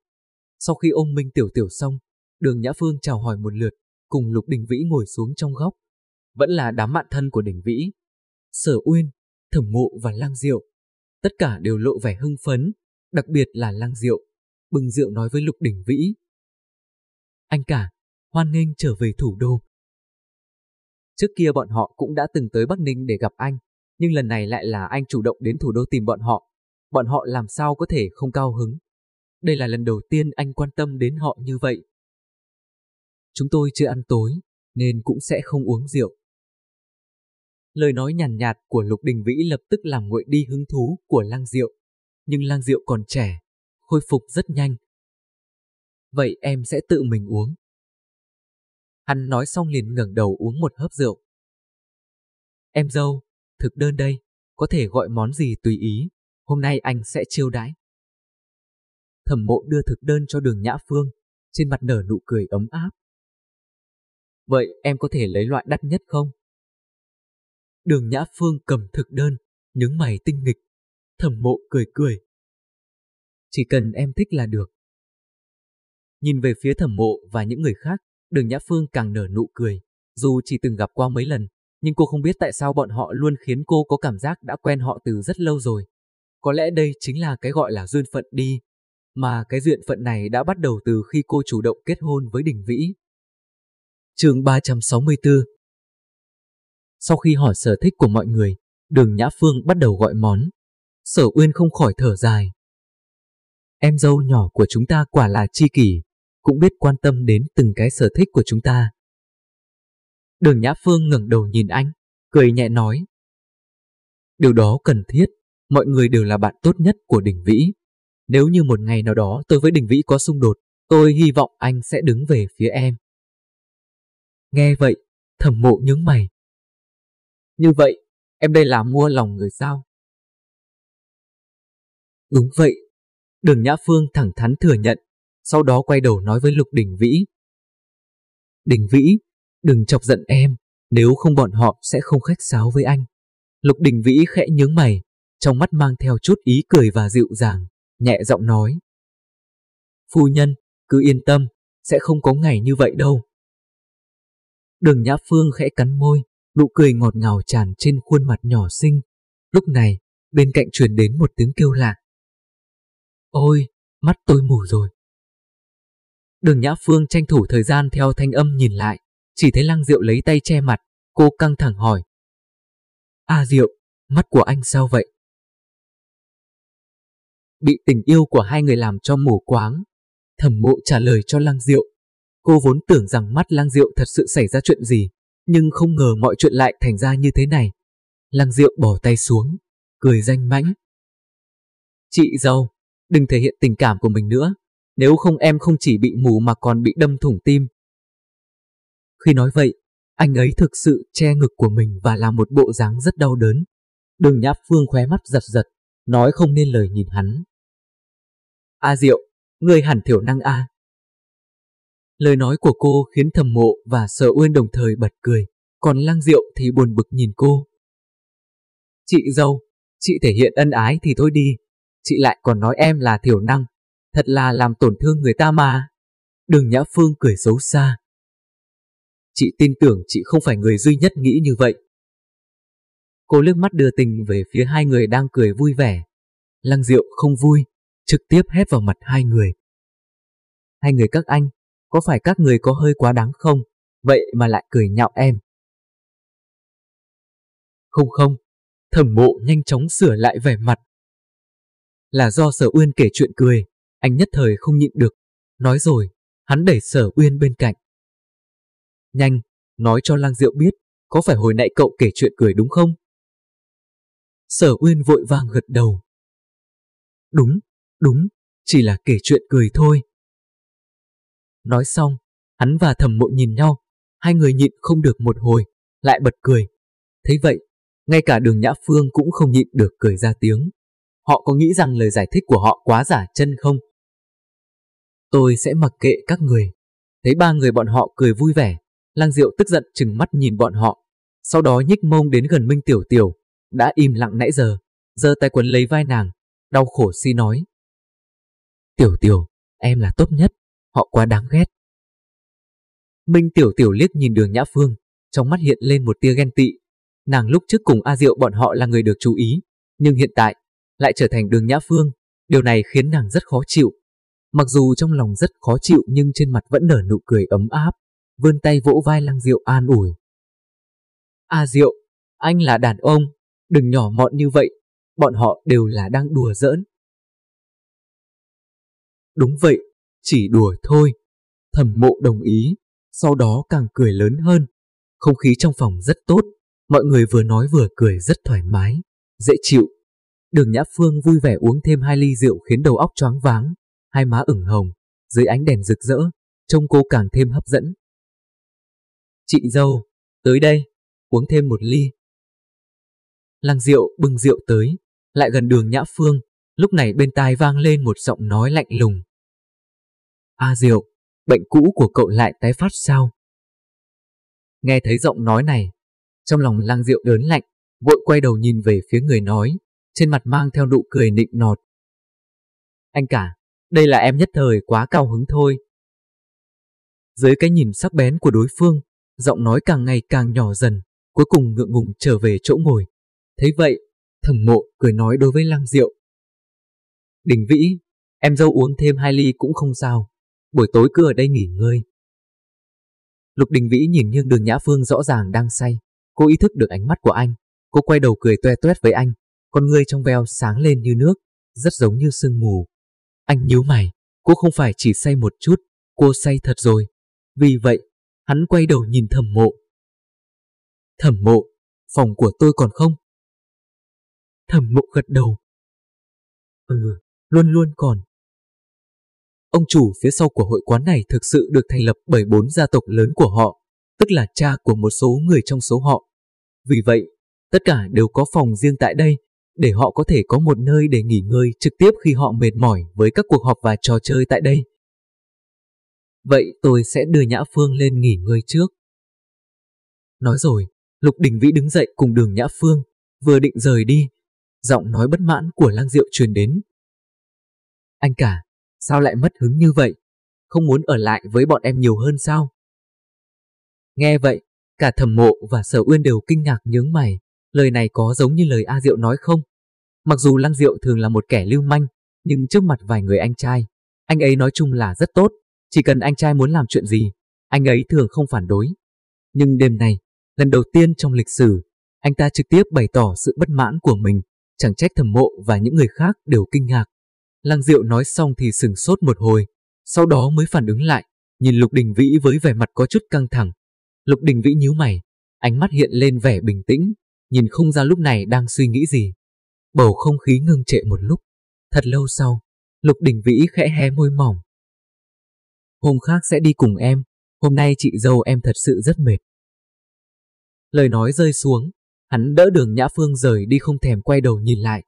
Sau khi ôm Minh Tiểu Tiểu xong, đường Nhã Phương chào hỏi một lượt, cùng Lục Đình Vĩ ngồi xuống trong góc. Vẫn là đám bạn thân của Đình Vĩ. Sở Uyên, Thẩm Mộ và Lang Diệu. Tất cả đều lộ vẻ hưng phấn, đặc biệt là Lang Diệu. Bừng Diệu nói với Lục Đình Vĩ. Anh cả, hoan nghênh trở về thủ đô. Trước kia bọn họ cũng đã từng tới Bắc Ninh để gặp anh, nhưng lần này lại là anh chủ động đến thủ đô tìm bọn họ. Bọn họ làm sao có thể không cao hứng. Đây là lần đầu tiên anh quan tâm đến họ như vậy. Chúng tôi chưa ăn tối, nên cũng sẽ không uống rượu. Lời nói nhàn nhạt, nhạt của Lục Đình Vĩ lập tức làm nguội đi hứng thú của Lang Diệu. Nhưng Lang Diệu còn trẻ, khôi phục rất nhanh. Vậy em sẽ tự mình uống. Hắn nói xong liền ngẩng đầu uống một hớp rượu. Em dâu, thực đơn đây, có thể gọi món gì tùy ý, hôm nay anh sẽ chiêu đãi. Thẩm mộ đưa thực đơn cho đường Nhã Phương, trên mặt nở nụ cười ấm áp. Vậy em có thể lấy loại đắt nhất không? Đường Nhã Phương cầm thực đơn, nhướng mày tinh nghịch. Thẩm mộ cười cười. Chỉ cần em thích là được. Nhìn về phía thẩm mộ và những người khác, đường Nhã Phương càng nở nụ cười. Dù chỉ từng gặp qua mấy lần, nhưng cô không biết tại sao bọn họ luôn khiến cô có cảm giác đã quen họ từ rất lâu rồi. Có lẽ đây chính là cái gọi là duyên phận đi, mà cái duyên phận này đã bắt đầu từ khi cô chủ động kết hôn với Đình Vĩ. chương 364 Sau khi hỏi sở thích của mọi người, đường Nhã Phương bắt đầu gọi món. Sở Uyên không khỏi thở dài. Em dâu nhỏ của chúng ta quả là chi kỷ, cũng biết quan tâm đến từng cái sở thích của chúng ta. Đường Nhã Phương ngẩng đầu nhìn anh, cười nhẹ nói. Điều đó cần thiết, mọi người đều là bạn tốt nhất của Đình Vĩ. Nếu như một ngày nào đó tôi với Đình Vĩ có xung đột, tôi hy vọng anh sẽ đứng về phía em. Nghe vậy, thẩm mộ nhướng mày. Như vậy, em đây là mua lòng người sao? Đúng vậy. Đường Nhã Phương thẳng thắn thừa nhận, sau đó quay đầu nói với Lục Đình Vĩ. Đình Vĩ, đừng chọc giận em, nếu không bọn họ sẽ không khách sáo với anh. Lục Đình Vĩ khẽ nhướng mày, trong mắt mang theo chút ý cười và dịu dàng, nhẹ giọng nói. Phu nhân, cứ yên tâm, sẽ không có ngày như vậy đâu. Đường Nhã Phương khẽ cắn môi, nụ cười ngọt ngào tràn trên khuôn mặt nhỏ xinh. Lúc này, bên cạnh truyền đến một tiếng kêu lạ. Ôi, mắt tôi mù rồi. Đường Nhã Phương tranh thủ thời gian theo thanh âm nhìn lại, chỉ thấy Lăng Diệu lấy tay che mặt, cô căng thẳng hỏi. A Diệu, mắt của anh sao vậy? Bị tình yêu của hai người làm cho mù quáng. Thẩm mộ trả lời cho Lăng Diệu. Cô vốn tưởng rằng mắt Lăng Diệu thật sự xảy ra chuyện gì, nhưng không ngờ mọi chuyện lại thành ra như thế này. Lăng Diệu bỏ tay xuống, cười danh mãnh. Chị dâu, đừng thể hiện tình cảm của mình nữa, nếu không em không chỉ bị mù mà còn bị đâm thủng tim. Khi nói vậy, anh ấy thực sự che ngực của mình và làm một bộ dáng rất đau đớn. Đường Nhã Phương khóe mắt giật giật, nói không nên lời nhìn hắn. A Diệu, ngươi hẳn thiểu năng A. Lời nói của cô khiến thầm mộ và sở uyên đồng thời bật cười, còn lăng diệu thì buồn bực nhìn cô. Chị dâu, chị thể hiện ân ái thì thôi đi, chị lại còn nói em là thiểu năng, thật là làm tổn thương người ta mà. Đường Nhã Phương cười xấu xa. Chị tin tưởng chị không phải người duy nhất nghĩ như vậy. Cô liếc mắt đưa tình về phía hai người đang cười vui vẻ. Lăng Diệu không vui, trực tiếp hét vào mặt hai người. Hai người các anh, có phải các người có hơi quá đáng không? Vậy mà lại cười nhạo em. Không không, thẩm mộ nhanh chóng sửa lại vẻ mặt. Là do sở uyên kể chuyện cười, anh nhất thời không nhịn được. Nói rồi, hắn đẩy sở uyên bên cạnh. Nhanh, nói cho lang diệu biết, có phải hồi nãy cậu kể chuyện cười đúng không? Sở uyên vội vàng gật đầu. Đúng, đúng, chỉ là kể chuyện cười thôi. Nói xong, hắn và thầm mộ nhìn nhau, hai người nhịn không được một hồi, lại bật cười. Thấy vậy, ngay cả đường Nhã Phương cũng không nhịn được cười ra tiếng. Họ có nghĩ rằng lời giải thích của họ quá giả chân không? Tôi sẽ mặc kệ các người. Thấy ba người bọn họ cười vui vẻ, Lăng Diệu tức giận chừng mắt nhìn bọn họ. Sau đó nhích mông đến gần Minh Tiểu Tiểu, đã im lặng nãy giờ, giơ tay quấn lấy vai nàng, đau khổ si nói. Tiểu Tiểu, em là tốt nhất, họ quá đáng ghét. Minh Tiểu Tiểu liếc nhìn đường Nhã Phương, trong mắt hiện lên một tia ghen tị. Nàng lúc trước cùng A Diệu bọn họ là người được chú ý, nhưng hiện tại lại trở thành đường Nhã Phương. Điều này khiến nàng rất khó chịu. Mặc dù trong lòng rất khó chịu nhưng trên mặt vẫn nở nụ cười ấm áp vươn tay vỗ vai Lăng Diệu an ủi. A Diệu, anh là đàn ông, đừng nhỏ mọn như vậy, bọn họ đều là đang đùa giỡn. Đúng vậy, chỉ đùa thôi. Thẩm mộ đồng ý, sau đó càng cười lớn hơn. Không khí trong phòng rất tốt, mọi người vừa nói vừa cười rất thoải mái, dễ chịu. Đường Nhã Phương vui vẻ uống thêm hai ly rượu khiến đầu óc choáng váng, hai má ửng hồng, dưới ánh đèn rực rỡ, trông cô càng thêm hấp dẫn. Chị dâu, tới đây, uống thêm một ly. Lăng rượu bưng rượu tới, lại gần đường Nhã Phương, lúc này bên tai vang lên một giọng nói lạnh lùng. A Diệu, bệnh cũ của cậu lại tái phát sao? Nghe thấy giọng nói này, trong lòng Lăng Diệu đớn lạnh, vội quay đầu nhìn về phía người nói, trên mặt mang theo nụ cười nịnh nọt. Anh cả, đây là em nhất thời quá cao hứng thôi. Dưới cái nhìn sắc bén của đối phương, giọng nói càng ngày càng nhỏ dần, cuối cùng ngượng ngùng trở về chỗ ngồi. Thấy vậy, thẩm mộ cười nói đối với Lăng Diệu. Đình Vĩ, em dâu uống thêm hai ly cũng không sao, buổi tối cứ ở đây nghỉ ngơi. Lục Đình Vĩ nhìn nghiêng đường Nhã Phương rõ ràng đang say, cô ý thức được ánh mắt của anh, cô quay đầu cười toe toét với anh, con người trong veo sáng lên như nước, rất giống như sương mù. Anh nhíu mày, cô không phải chỉ say một chút, cô say thật rồi. Vì vậy, hắn quay đầu nhìn thẩm mộ. Thẩm mộ, phòng của tôi còn không? Thẩm mộ gật đầu. Ừ, luôn luôn còn. Ông chủ phía sau của hội quán này thực sự được thành lập bởi bốn gia tộc lớn của họ, tức là cha của một số người trong số họ. Vì vậy, tất cả đều có phòng riêng tại đây, để họ có thể có một nơi để nghỉ ngơi trực tiếp khi họ mệt mỏi với các cuộc họp và trò chơi tại đây. Vậy tôi sẽ đưa Nhã Phương lên nghỉ ngơi trước. Nói rồi, Lục Đình Vĩ đứng dậy cùng đường Nhã Phương, vừa định rời đi. Giọng nói bất mãn của Lang Diệu truyền đến. Anh cả, sao lại mất hứng như vậy? Không muốn ở lại với bọn em nhiều hơn sao? Nghe vậy, cả thẩm mộ và sở uyên đều kinh ngạc nhướng mày. Lời này có giống như lời A Diệu nói không? Mặc dù Lăng Diệu thường là một kẻ lưu manh, nhưng trước mặt vài người anh trai, anh ấy nói chung là rất tốt. Chỉ cần anh trai muốn làm chuyện gì, anh ấy thường không phản đối. Nhưng đêm này, lần đầu tiên trong lịch sử, anh ta trực tiếp bày tỏ sự bất mãn của mình, chẳng trách thẩm mộ và những người khác đều kinh ngạc. Lăng Diệu nói xong thì sừng sốt một hồi, sau đó mới phản ứng lại, nhìn Lục Đình Vĩ với vẻ mặt có chút căng thẳng. Lục Đình Vĩ nhíu mày, ánh mắt hiện lên vẻ bình tĩnh, nhìn không ra lúc này đang suy nghĩ gì. Bầu không khí ngưng trệ một lúc. Thật lâu sau, Lục Đình Vĩ khẽ hé môi mỏng. Hôm khác sẽ đi cùng em, hôm nay chị dâu em thật sự rất mệt. Lời nói rơi xuống, hắn đỡ đường Nhã Phương rời đi không thèm quay đầu nhìn lại.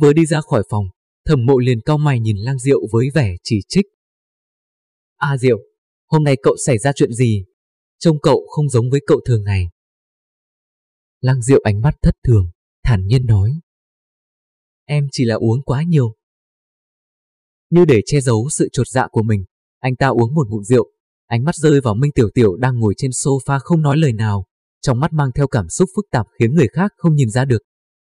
Vừa đi ra khỏi phòng, thẩm mộ liền cao mày nhìn lang diệu với vẻ chỉ trích. À diệu, hôm nay cậu xảy ra chuyện gì? Trông cậu không giống với cậu thường ngày. Lăng Diệu ánh mắt thất thường, thản nhiên nói. Em chỉ là uống quá nhiều. Như để che giấu sự trột dạ của mình, anh ta uống một ngụm rượu, ánh mắt rơi vào Minh Tiểu Tiểu đang ngồi trên sofa không nói lời nào, trong mắt mang theo cảm xúc phức tạp khiến người khác không nhìn ra được.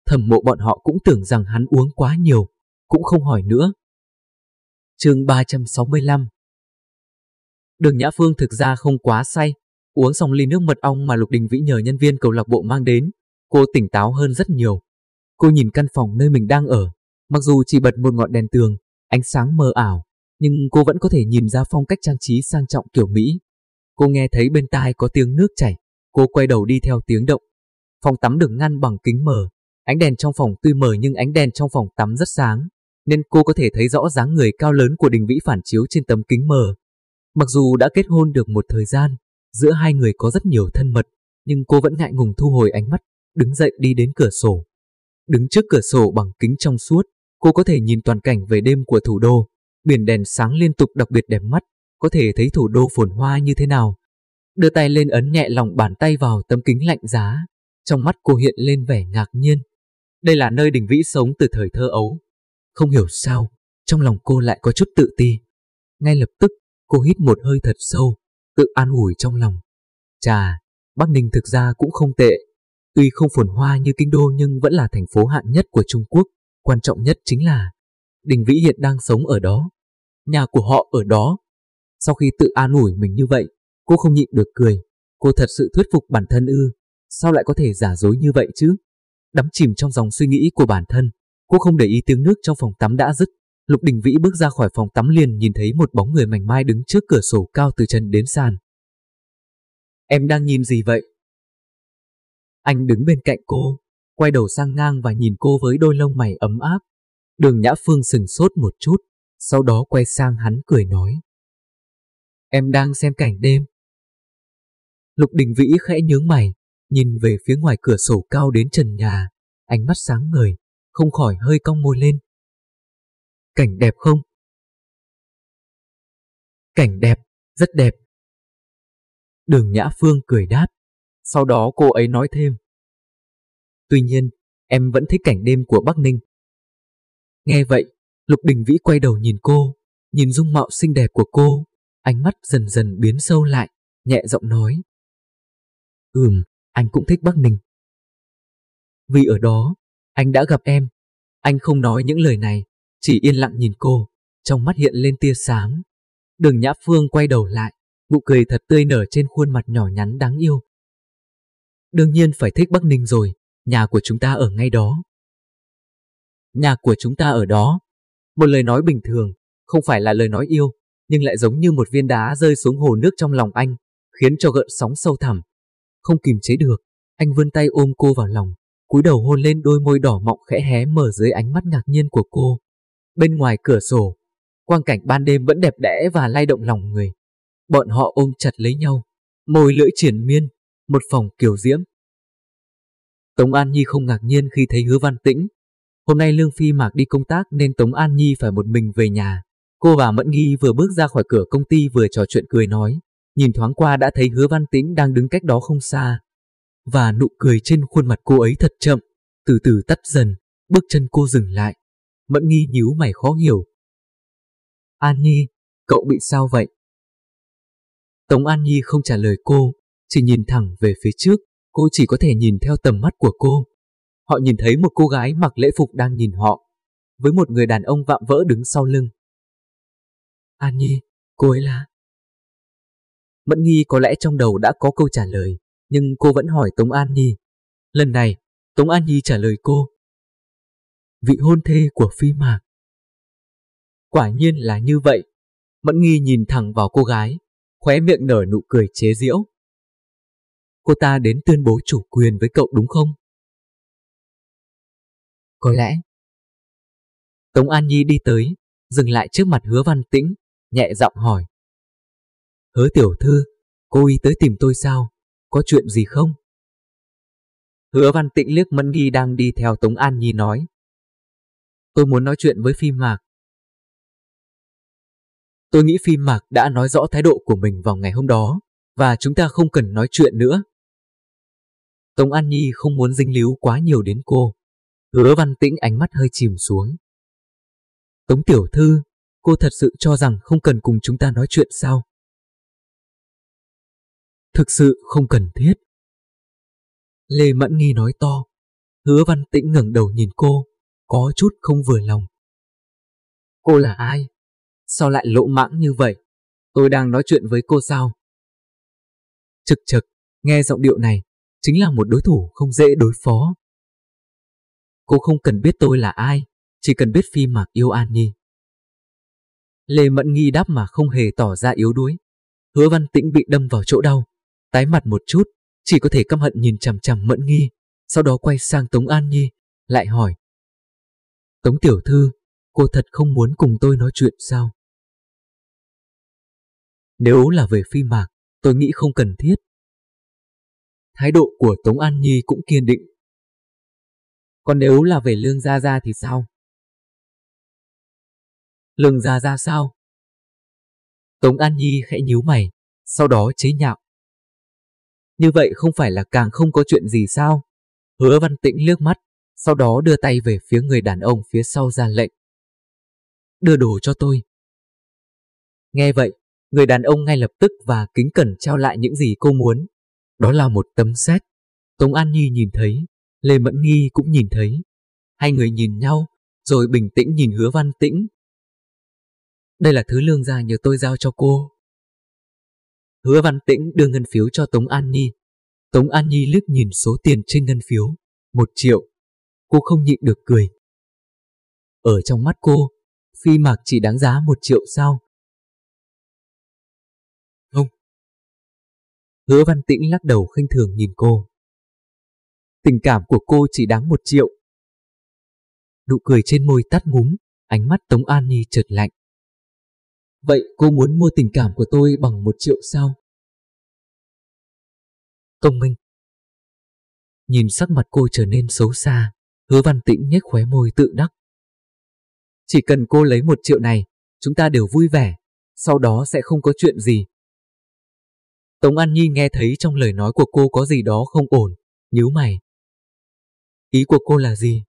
Thẩm mộ bọn họ cũng tưởng rằng hắn uống quá nhiều, cũng không hỏi nữa. chương 365 Đường Nhã Phương thực ra không quá say, Uống xong ly nước mật ong mà Lục Đình Vĩ nhờ nhân viên cầu lạc bộ mang đến, cô tỉnh táo hơn rất nhiều. Cô nhìn căn phòng nơi mình đang ở, mặc dù chỉ bật một ngọn đèn tường, ánh sáng mờ ảo, nhưng cô vẫn có thể nhìn ra phong cách trang trí sang trọng kiểu Mỹ. Cô nghe thấy bên tai có tiếng nước chảy, cô quay đầu đi theo tiếng động. Phòng tắm được ngăn bằng kính mờ, ánh đèn trong phòng tuy mờ nhưng ánh đèn trong phòng tắm rất sáng, nên cô có thể thấy rõ dáng người cao lớn của Đình Vĩ phản chiếu trên tấm kính mờ. Mặc dù đã kết hôn được một thời gian, Giữa hai người có rất nhiều thân mật, nhưng cô vẫn ngại ngùng thu hồi ánh mắt, đứng dậy đi đến cửa sổ. Đứng trước cửa sổ bằng kính trong suốt, cô có thể nhìn toàn cảnh về đêm của thủ đô. Biển đèn sáng liên tục đặc biệt đẹp mắt, có thể thấy thủ đô phồn hoa như thế nào. Đưa tay lên ấn nhẹ lòng bàn tay vào tấm kính lạnh giá, trong mắt cô hiện lên vẻ ngạc nhiên. Đây là nơi Đình Vĩ sống từ thời thơ ấu. Không hiểu sao, trong lòng cô lại có chút tự ti. Ngay lập tức, cô hít một hơi thật sâu, tự an ủi trong lòng. Chà, Bắc Ninh thực ra cũng không tệ. Tuy không phồn hoa như kinh đô nhưng vẫn là thành phố hạng nhất của Trung Quốc. Quan trọng nhất chính là Đình Vĩ hiện đang sống ở đó. Nhà của họ ở đó. Sau khi tự an ủi mình như vậy, Cô không nhịn được cười. Cô thật sự thuyết phục bản thân ư. Sao lại có thể giả dối như vậy chứ? Đắm chìm trong dòng suy nghĩ của bản thân. Cô không để ý tiếng nước trong phòng tắm đã dứt. Lục Đình Vĩ bước ra khỏi phòng tắm liền nhìn thấy một bóng người mảnh mai đứng trước cửa sổ cao từ chân đến sàn. Em đang nhìn gì vậy? Anh đứng bên cạnh cô, quay đầu sang ngang và nhìn cô với đôi lông mày ấm áp. Đường Nhã Phương sừng sốt một chút, sau đó quay sang hắn cười nói. Em đang xem cảnh đêm. Lục Đình Vĩ khẽ nhướng mày, nhìn về phía ngoài cửa sổ cao đến trần nhà, ánh mắt sáng ngời, không khỏi hơi cong môi lên. Cảnh đẹp không? Cảnh đẹp, rất đẹp. Đường Nhã Phương cười đáp, sau đó cô ấy nói thêm. Tuy nhiên, em vẫn thích cảnh đêm của Bắc Ninh. Nghe vậy, Lục Đình Vĩ quay đầu nhìn cô, nhìn dung mạo xinh đẹp của cô, ánh mắt dần dần biến sâu lại, nhẹ giọng nói. Ừm, anh cũng thích Bắc Ninh. Vì ở đó, anh đã gặp em. Anh không nói những lời này, chỉ yên lặng nhìn cô, trong mắt hiện lên tia sáng. Đường Nhã Phương quay đầu lại, nụ cười thật tươi nở trên khuôn mặt nhỏ nhắn đáng yêu. Đương nhiên phải thích Bắc Ninh rồi, nhà của chúng ta ở ngay đó. Nhà của chúng ta ở đó. Một lời nói bình thường, không phải là lời nói yêu, nhưng lại giống như một viên đá rơi xuống hồ nước trong lòng anh, khiến cho gợn sóng sâu thẳm. Không kìm chế được, anh vươn tay ôm cô vào lòng, cúi đầu hôn lên đôi môi đỏ mọng khẽ hé mở dưới ánh mắt ngạc nhiên của cô. Bên ngoài cửa sổ, quang cảnh ban đêm vẫn đẹp đẽ và lay động lòng người. Bọn họ ôm chặt lấy nhau, môi lưỡi triển miên, một phòng kiều diễm. Tống An Nhi không ngạc nhiên khi thấy hứa văn tĩnh. Hôm nay Lương Phi Mạc đi công tác nên Tống An Nhi phải một mình về nhà. Cô và Mẫn Nghi vừa bước ra khỏi cửa công ty vừa trò chuyện cười nói. Nhìn thoáng qua đã thấy hứa văn tĩnh đang đứng cách đó không xa. Và nụ cười trên khuôn mặt cô ấy thật chậm, từ từ tắt dần, bước chân cô dừng lại. Mẫn Nghi nhíu mày khó hiểu. An Nhi, cậu bị sao vậy? Tống An Nhi không trả lời cô, chỉ nhìn thẳng về phía trước, cô chỉ có thể nhìn theo tầm mắt của cô. Họ nhìn thấy một cô gái mặc lễ phục đang nhìn họ, với một người đàn ông vạm vỡ đứng sau lưng. An Nhi, cô ấy là... Mẫn Nghi có lẽ trong đầu đã có câu trả lời, nhưng cô vẫn hỏi Tống An Nhi. Lần này, Tống An Nhi trả lời cô. Vị hôn thê của Phi Mạc. Quả nhiên là như vậy. Mẫn Nghi nhìn thẳng vào cô gái, khóe miệng nở nụ cười chế giễu. Cô ta đến tuyên bố chủ quyền với cậu đúng không? Có lẽ. Tống An Nhi đi tới, dừng lại trước mặt hứa văn tĩnh, nhẹ giọng hỏi. Hứa tiểu thư, cô y tới tìm tôi sao? Có chuyện gì không? Hứa văn tĩnh liếc Mẫn Ghi đang đi theo Tống An Nhi nói. Tôi muốn nói chuyện với Phi Mạc. Tôi nghĩ Phi Mạc đã nói rõ thái độ của mình vào ngày hôm đó, và chúng ta không cần nói chuyện nữa. Tống An Nhi không muốn dính líu quá nhiều đến cô. Hứa văn tĩnh ánh mắt hơi chìm xuống. Tống tiểu thư, cô thật sự cho rằng không cần cùng chúng ta nói chuyện sao? Thực sự không cần thiết. Lê Mẫn Nghi nói to. Hứa văn tĩnh ngẩng đầu nhìn cô, có chút không vừa lòng. Cô là ai? Sao lại lỗ mãng như vậy? Tôi đang nói chuyện với cô sao? Trực trực, nghe giọng điệu này, chính là một đối thủ không dễ đối phó. Cô không cần biết tôi là ai, chỉ cần biết Phi Mạc yêu An Nhi. Lê Mẫn Nghi đáp mà không hề tỏ ra yếu đuối. Hứa Văn Tĩnh bị đâm vào chỗ đau, tái mặt một chút, chỉ có thể căm hận nhìn chằm chằm Mẫn Nghi, sau đó quay sang Tống An Nhi, lại hỏi. Tống Tiểu Thư, cô thật không muốn cùng tôi nói chuyện sao? Nếu là về Phi Mạc, tôi nghĩ không cần thiết. Thái độ của Tống An Nhi cũng kiên định. Còn nếu là về Lương Gia Gia thì sao? Lương Gia Gia sao? Tống An Nhi khẽ nhíu mày, sau đó chế nhạo. Như vậy không phải là càng không có chuyện gì sao? Hứa văn tĩnh liếc mắt, sau đó đưa tay về phía người đàn ông phía sau ra lệnh. Đưa đồ cho tôi. Nghe vậy, người đàn ông ngay lập tức và kính cẩn trao lại những gì cô muốn. Đó là một tấm xét. Tống An Nhi nhìn thấy, Lê Mẫn Nghi cũng nhìn thấy. Hai người nhìn nhau, rồi bình tĩnh nhìn hứa văn tĩnh. Đây là thứ lương gia nhờ tôi giao cho cô. Hứa Văn Tĩnh đưa ngân phiếu cho Tống An Nhi. Tống An Nhi liếc nhìn số tiền trên ngân phiếu, một triệu. Cô không nhịn được cười. Ở trong mắt cô, phi mạc chỉ đáng giá một triệu sao? Không. Hứa Văn Tĩnh lắc đầu khinh thường nhìn cô. Tình cảm của cô chỉ đáng một triệu. Nụ cười trên môi tắt ngúm, ánh mắt Tống An Nhi chợt lạnh. Vậy cô muốn mua tình cảm của tôi bằng một triệu sao? Công minh. Nhìn sắc mặt cô trở nên xấu xa, hứa văn tĩnh nhếch khóe môi tự đắc. Chỉ cần cô lấy một triệu này, chúng ta đều vui vẻ, sau đó sẽ không có chuyện gì. Tống An Nhi nghe thấy trong lời nói của cô có gì đó không ổn, nhíu mày. Ý của cô là gì?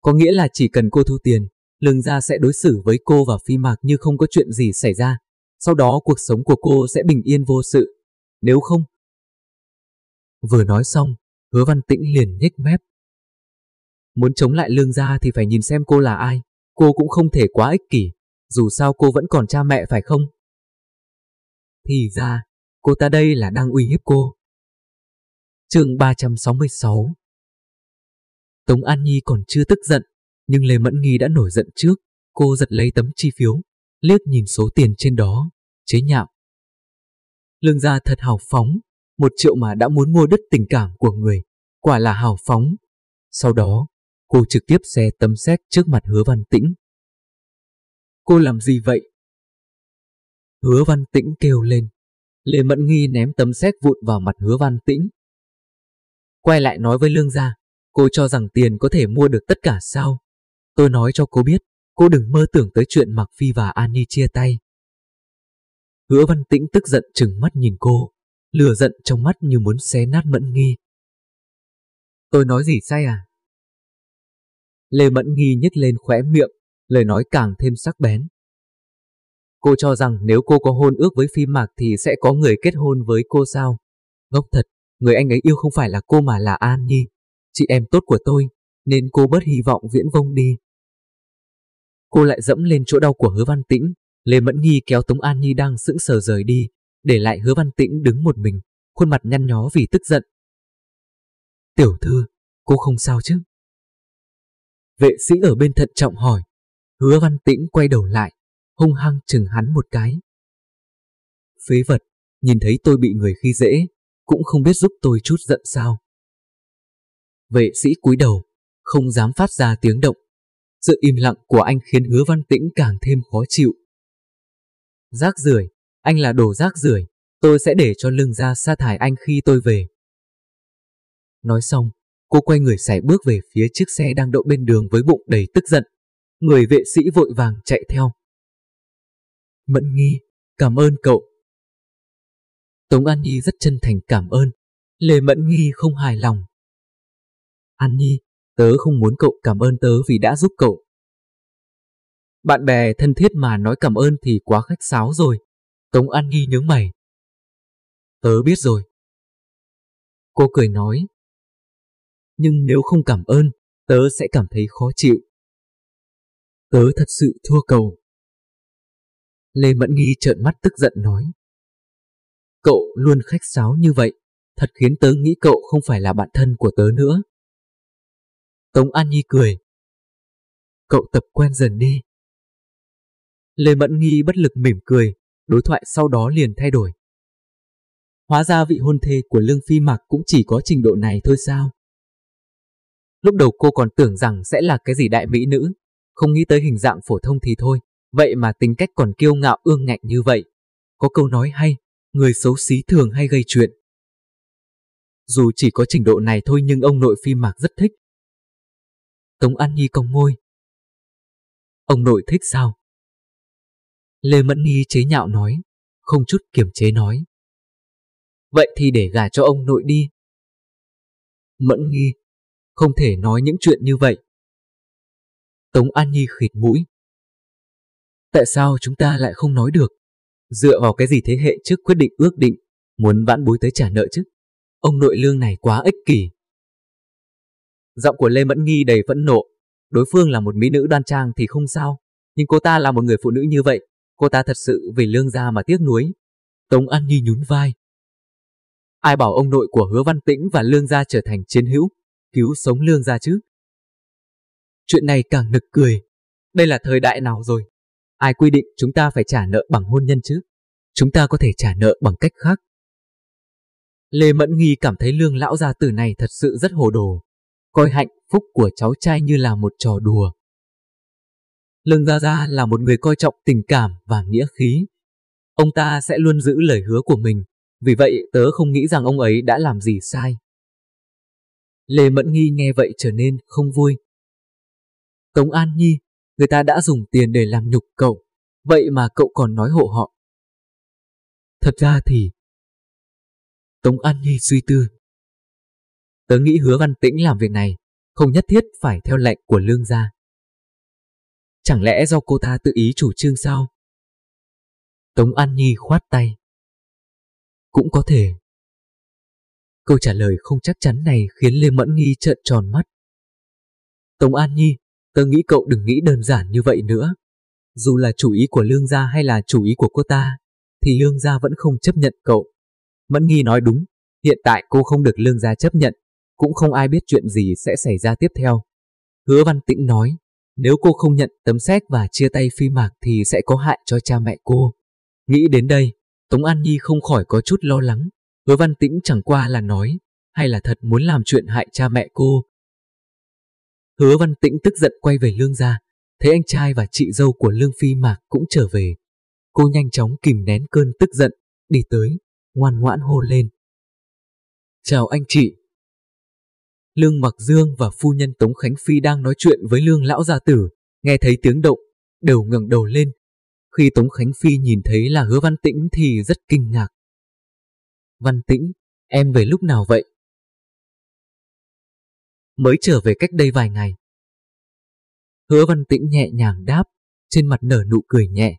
Có nghĩa là chỉ cần cô thu tiền, lương gia sẽ đối xử với cô và phi mạc như không có chuyện gì xảy ra. Sau đó cuộc sống của cô sẽ bình yên vô sự. Nếu không... Vừa nói xong, hứa văn tĩnh liền nhếch mép. Muốn chống lại lương gia thì phải nhìn xem cô là ai. Cô cũng không thể quá ích kỷ. Dù sao cô vẫn còn cha mẹ phải không? Thì ra, cô ta đây là đang uy hiếp cô chương 366 Tống An Nhi còn chưa tức giận, nhưng Lê Mẫn Nghi đã nổi giận trước. Cô giật lấy tấm chi phiếu, liếc nhìn số tiền trên đó, chế nhạo. Lương gia thật hào phóng, một triệu mà đã muốn mua đất tình cảm của người, quả là hào phóng. Sau đó, cô trực tiếp xe tấm xét trước mặt hứa văn tĩnh. Cô làm gì vậy? Hứa văn tĩnh kêu lên. Lê Mẫn Nghi ném tấm xét vụn vào mặt hứa văn tĩnh. Quay lại nói với lương gia, cô cho rằng tiền có thể mua được tất cả sao? Tôi nói cho cô biết, cô đừng mơ tưởng tới chuyện Mạc Phi và Annie chia tay. Hứa văn tĩnh tức giận chừng mắt nhìn cô, lừa giận trong mắt như muốn xé nát Mẫn Nghi. Tôi nói gì sai à? Lê Mẫn Nghi nhếch lên khóe miệng, lời nói càng thêm sắc bén. Cô cho rằng nếu cô có hôn ước với Phi Mạc thì sẽ có người kết hôn với cô sao? Ngốc thật, người anh ấy yêu không phải là cô mà là An Nhi, chị em tốt của tôi, nên cô bớt hy vọng viễn vông đi. Cô lại dẫm lên chỗ đau của hứa văn tĩnh, Lê Mẫn Nhi kéo Tống An Nhi đang sững sờ rời đi, để lại hứa văn tĩnh đứng một mình, khuôn mặt nhăn nhó vì tức giận. Tiểu thư, cô không sao chứ? Vệ sĩ ở bên thận trọng hỏi, hứa văn tĩnh quay đầu lại, hung hăng chừng hắn một cái. Phế vật, nhìn thấy tôi bị người khi dễ, cũng không biết giúp tôi chút giận sao. Vệ sĩ cúi đầu, không dám phát ra tiếng động. Sự im lặng của anh khiến hứa văn tĩnh càng thêm khó chịu. Rác rưởi, anh là đồ rác rưởi, tôi sẽ để cho lưng ra sa thải anh khi tôi về. Nói xong, cô quay người xảy bước về phía chiếc xe đang đậu bên đường với bụng đầy tức giận. Người vệ sĩ vội vàng chạy theo. Mẫn nghi, cảm ơn cậu. Tống An Nhi rất chân thành cảm ơn. Lê Mẫn nghi không hài lòng. An Nhi, tớ không muốn cậu cảm ơn tớ vì đã giúp cậu. Bạn bè thân thiết mà nói cảm ơn thì quá khách sáo rồi. Tống An Nhi nhướng mày. Tớ biết rồi. Cô cười nói. Nhưng nếu không cảm ơn, tớ sẽ cảm thấy khó chịu. Tớ thật sự thua cầu. Lê Mẫn Nghi trợn mắt tức giận nói. Cậu luôn khách sáo như vậy, thật khiến tớ nghĩ cậu không phải là bạn thân của tớ nữa. Tống An Nhi cười. Cậu tập quen dần đi. Lê Mẫn Nghi bất lực mỉm cười, đối thoại sau đó liền thay đổi. Hóa ra vị hôn thê của Lương Phi Mạc cũng chỉ có trình độ này thôi sao? Lúc đầu cô còn tưởng rằng sẽ là cái gì đại mỹ nữ, không nghĩ tới hình dạng phổ thông thì thôi, vậy mà tính cách còn kiêu ngạo ương ngạnh như vậy. Có câu nói hay, người xấu xí thường hay gây chuyện. Dù chỉ có trình độ này thôi nhưng ông nội Phi Mạc rất thích. Tống An Nhi cong môi. Ông nội thích sao? Lê Mẫn Nhi chế nhạo nói, không chút kiềm chế nói. Vậy thì để gả cho ông nội đi. Mẫn Nhi, không thể nói những chuyện như vậy. Tống An Nhi khịt mũi. Tại sao chúng ta lại không nói được? Dựa vào cái gì thế hệ trước quyết định ước định, muốn vãn bối tới trả nợ chứ? Ông nội lương này quá ích kỷ. Giọng của Lê Mẫn Nghi đầy phẫn nộ. Đối phương là một mỹ nữ đoan trang thì không sao, nhưng cô ta là một người phụ nữ như vậy, cô ta thật sự vì lương gia mà tiếc nuối. Tống An Nhi nhún vai. Ai bảo ông nội của hứa văn tĩnh và lương gia trở thành chiến hữu, cứu sống lương gia chứ? Chuyện này càng nực cười. Đây là thời đại nào rồi? Ai quy định chúng ta phải trả nợ bằng hôn nhân chứ? Chúng ta có thể trả nợ bằng cách khác. Lê Mẫn Nghi cảm thấy lương lão gia tử này thật sự rất hồ đồ, coi hạnh phúc của cháu trai như là một trò đùa. Lương Gia Gia là một người coi trọng tình cảm và nghĩa khí. Ông ta sẽ luôn giữ lời hứa của mình, vì vậy tớ không nghĩ rằng ông ấy đã làm gì sai. Lê Mẫn Nghi nghe vậy trở nên không vui. Tống An Nhi, người ta đã dùng tiền để làm nhục cậu, vậy mà cậu còn nói hộ họ. Thật ra thì... Tống An Nhi suy tư. Tớ nghĩ hứa văn tĩnh làm việc này, không nhất thiết phải theo lệnh của lương gia. Chẳng lẽ do cô ta tự ý chủ trương sao? Tống An Nhi khoát tay. Cũng có thể. Câu trả lời không chắc chắn này khiến Lê Mẫn Nghi trợn tròn mắt. Tống An Nhi, tớ nghĩ cậu đừng nghĩ đơn giản như vậy nữa. Dù là chủ ý của Lương Gia hay là chủ ý của cô ta, thì Lương Gia vẫn không chấp nhận cậu. Mẫn Nghi nói đúng, hiện tại cô không được Lương Gia chấp nhận, cũng không ai biết chuyện gì sẽ xảy ra tiếp theo. Hứa Văn Tĩnh nói, nếu cô không nhận tấm xét và chia tay phi mạc thì sẽ có hại cho cha mẹ cô. Nghĩ đến đây, Tống An Nhi không khỏi có chút lo lắng. Hứa Văn Tĩnh chẳng qua là nói, hay là thật muốn làm chuyện hại cha mẹ cô. Hứa Văn Tĩnh tức giận quay về lương gia, thấy anh trai và chị dâu của lương phi mạc cũng trở về. Cô nhanh chóng kìm nén cơn tức giận, đi tới, ngoan ngoãn hô lên. Chào anh chị. Lương Mặc Dương và phu nhân Tống Khánh Phi đang nói chuyện với Lương Lão Gia Tử, nghe thấy tiếng động, đều ngẩng đầu lên. Khi Tống Khánh Phi nhìn thấy là hứa Văn Tĩnh thì rất kinh ngạc. Văn Tĩnh, em về lúc nào vậy? Mới trở về cách đây vài ngày. Hứa Văn Tĩnh nhẹ nhàng đáp, trên mặt nở nụ cười nhẹ.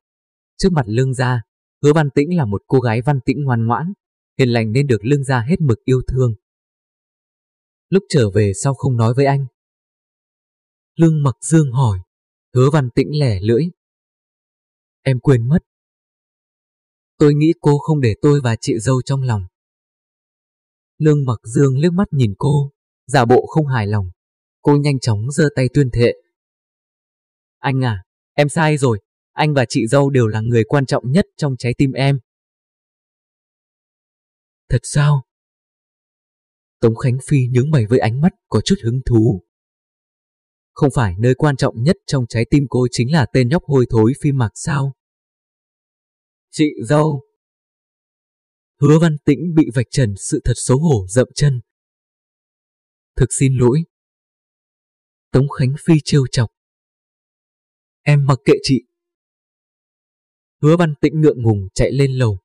Trước mặt Lương Gia, Hứa Văn Tĩnh là một cô gái Văn Tĩnh ngoan ngoãn, hiền lành nên được Lương Gia hết mực yêu thương. Lúc trở về sao không nói với anh? Lương mặc dương hỏi, hứa văn tĩnh lẻ lưỡi. Em quên mất. Tôi nghĩ cô không để tôi và chị dâu trong lòng. Lương mặc dương liếc mắt nhìn cô, giả bộ không hài lòng. Cô nhanh chóng giơ tay tuyên thệ. Anh à, em sai rồi. Anh và chị dâu đều là người quan trọng nhất trong trái tim em. Thật sao? Tống Khánh Phi nhướng mày với ánh mắt có chút hứng thú. Không phải nơi quan trọng nhất trong trái tim cô chính là tên nhóc hôi thối phi mặc sao? Chị dâu! Hứa văn tĩnh bị vạch trần sự thật xấu hổ dậm chân. Thực xin lỗi. Tống Khánh Phi trêu chọc. Em mặc kệ chị. Hứa văn tĩnh ngượng ngùng chạy lên lầu.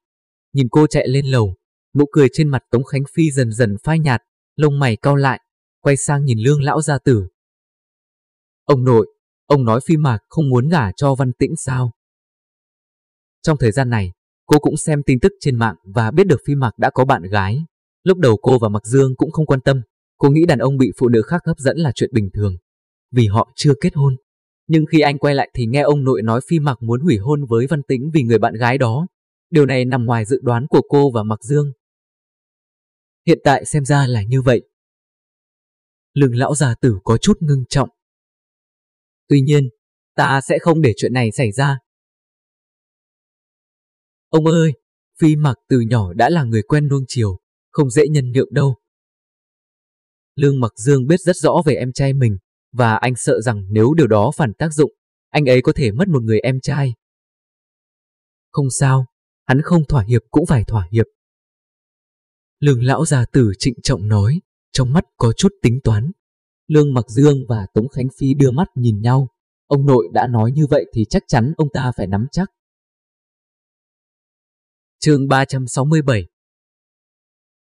Nhìn cô chạy lên lầu, Nụ cười trên mặt Tống Khánh Phi dần dần phai nhạt, lông mày cau lại, quay sang nhìn lương lão gia tử. Ông nội, ông nói Phi Mạc không muốn gả cho Văn Tĩnh sao? Trong thời gian này, cô cũng xem tin tức trên mạng và biết được Phi Mạc đã có bạn gái. Lúc đầu cô và Mạc Dương cũng không quan tâm, cô nghĩ đàn ông bị phụ nữ khác hấp dẫn là chuyện bình thường, vì họ chưa kết hôn. Nhưng khi anh quay lại thì nghe ông nội nói Phi Mạc muốn hủy hôn với Văn Tĩnh vì người bạn gái đó. Điều này nằm ngoài dự đoán của cô và Mạc Dương. Hiện tại xem ra là như vậy. Lương lão già tử có chút ngưng trọng. Tuy nhiên, ta sẽ không để chuyện này xảy ra. Ông ơi, Phi mặc từ nhỏ đã là người quen nuông chiều, không dễ nhân nhượng đâu. Lương Mặc Dương biết rất rõ về em trai mình, và anh sợ rằng nếu điều đó phản tác dụng, anh ấy có thể mất một người em trai. Không sao, hắn không thỏa hiệp cũng phải thỏa hiệp. Lương lão già tử trịnh trọng nói, trong mắt có chút tính toán. Lương Mặc Dương và Tống Khánh Phi đưa mắt nhìn nhau. Ông nội đã nói như vậy thì chắc chắn ông ta phải nắm chắc. chương 367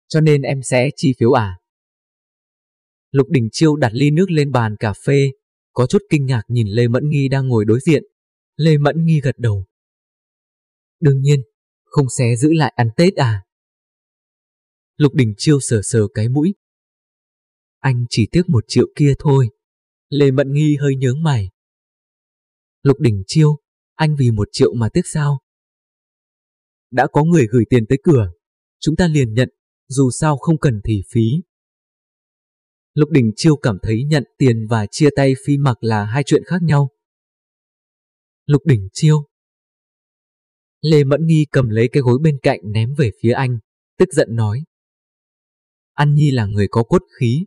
Cho nên em sẽ chi phiếu à? Lục Đình Chiêu đặt ly nước lên bàn cà phê, có chút kinh ngạc nhìn Lê Mẫn Nghi đang ngồi đối diện. Lê Mẫn Nghi gật đầu. Đương nhiên, không xé giữ lại ăn Tết à? Lục Đình Chiêu sờ sờ cái mũi. Anh chỉ tiếc một triệu kia thôi. Lê Mận Nghi hơi nhướng mày. Lục Đình Chiêu, anh vì một triệu mà tiếc sao? Đã có người gửi tiền tới cửa, chúng ta liền nhận, dù sao không cần thì phí. Lục Đình Chiêu cảm thấy nhận tiền và chia tay phi mặc là hai chuyện khác nhau. Lục Đình Chiêu Lê Mẫn Nghi cầm lấy cái gối bên cạnh ném về phía anh, tức giận nói. An Nhi là người có cốt khí.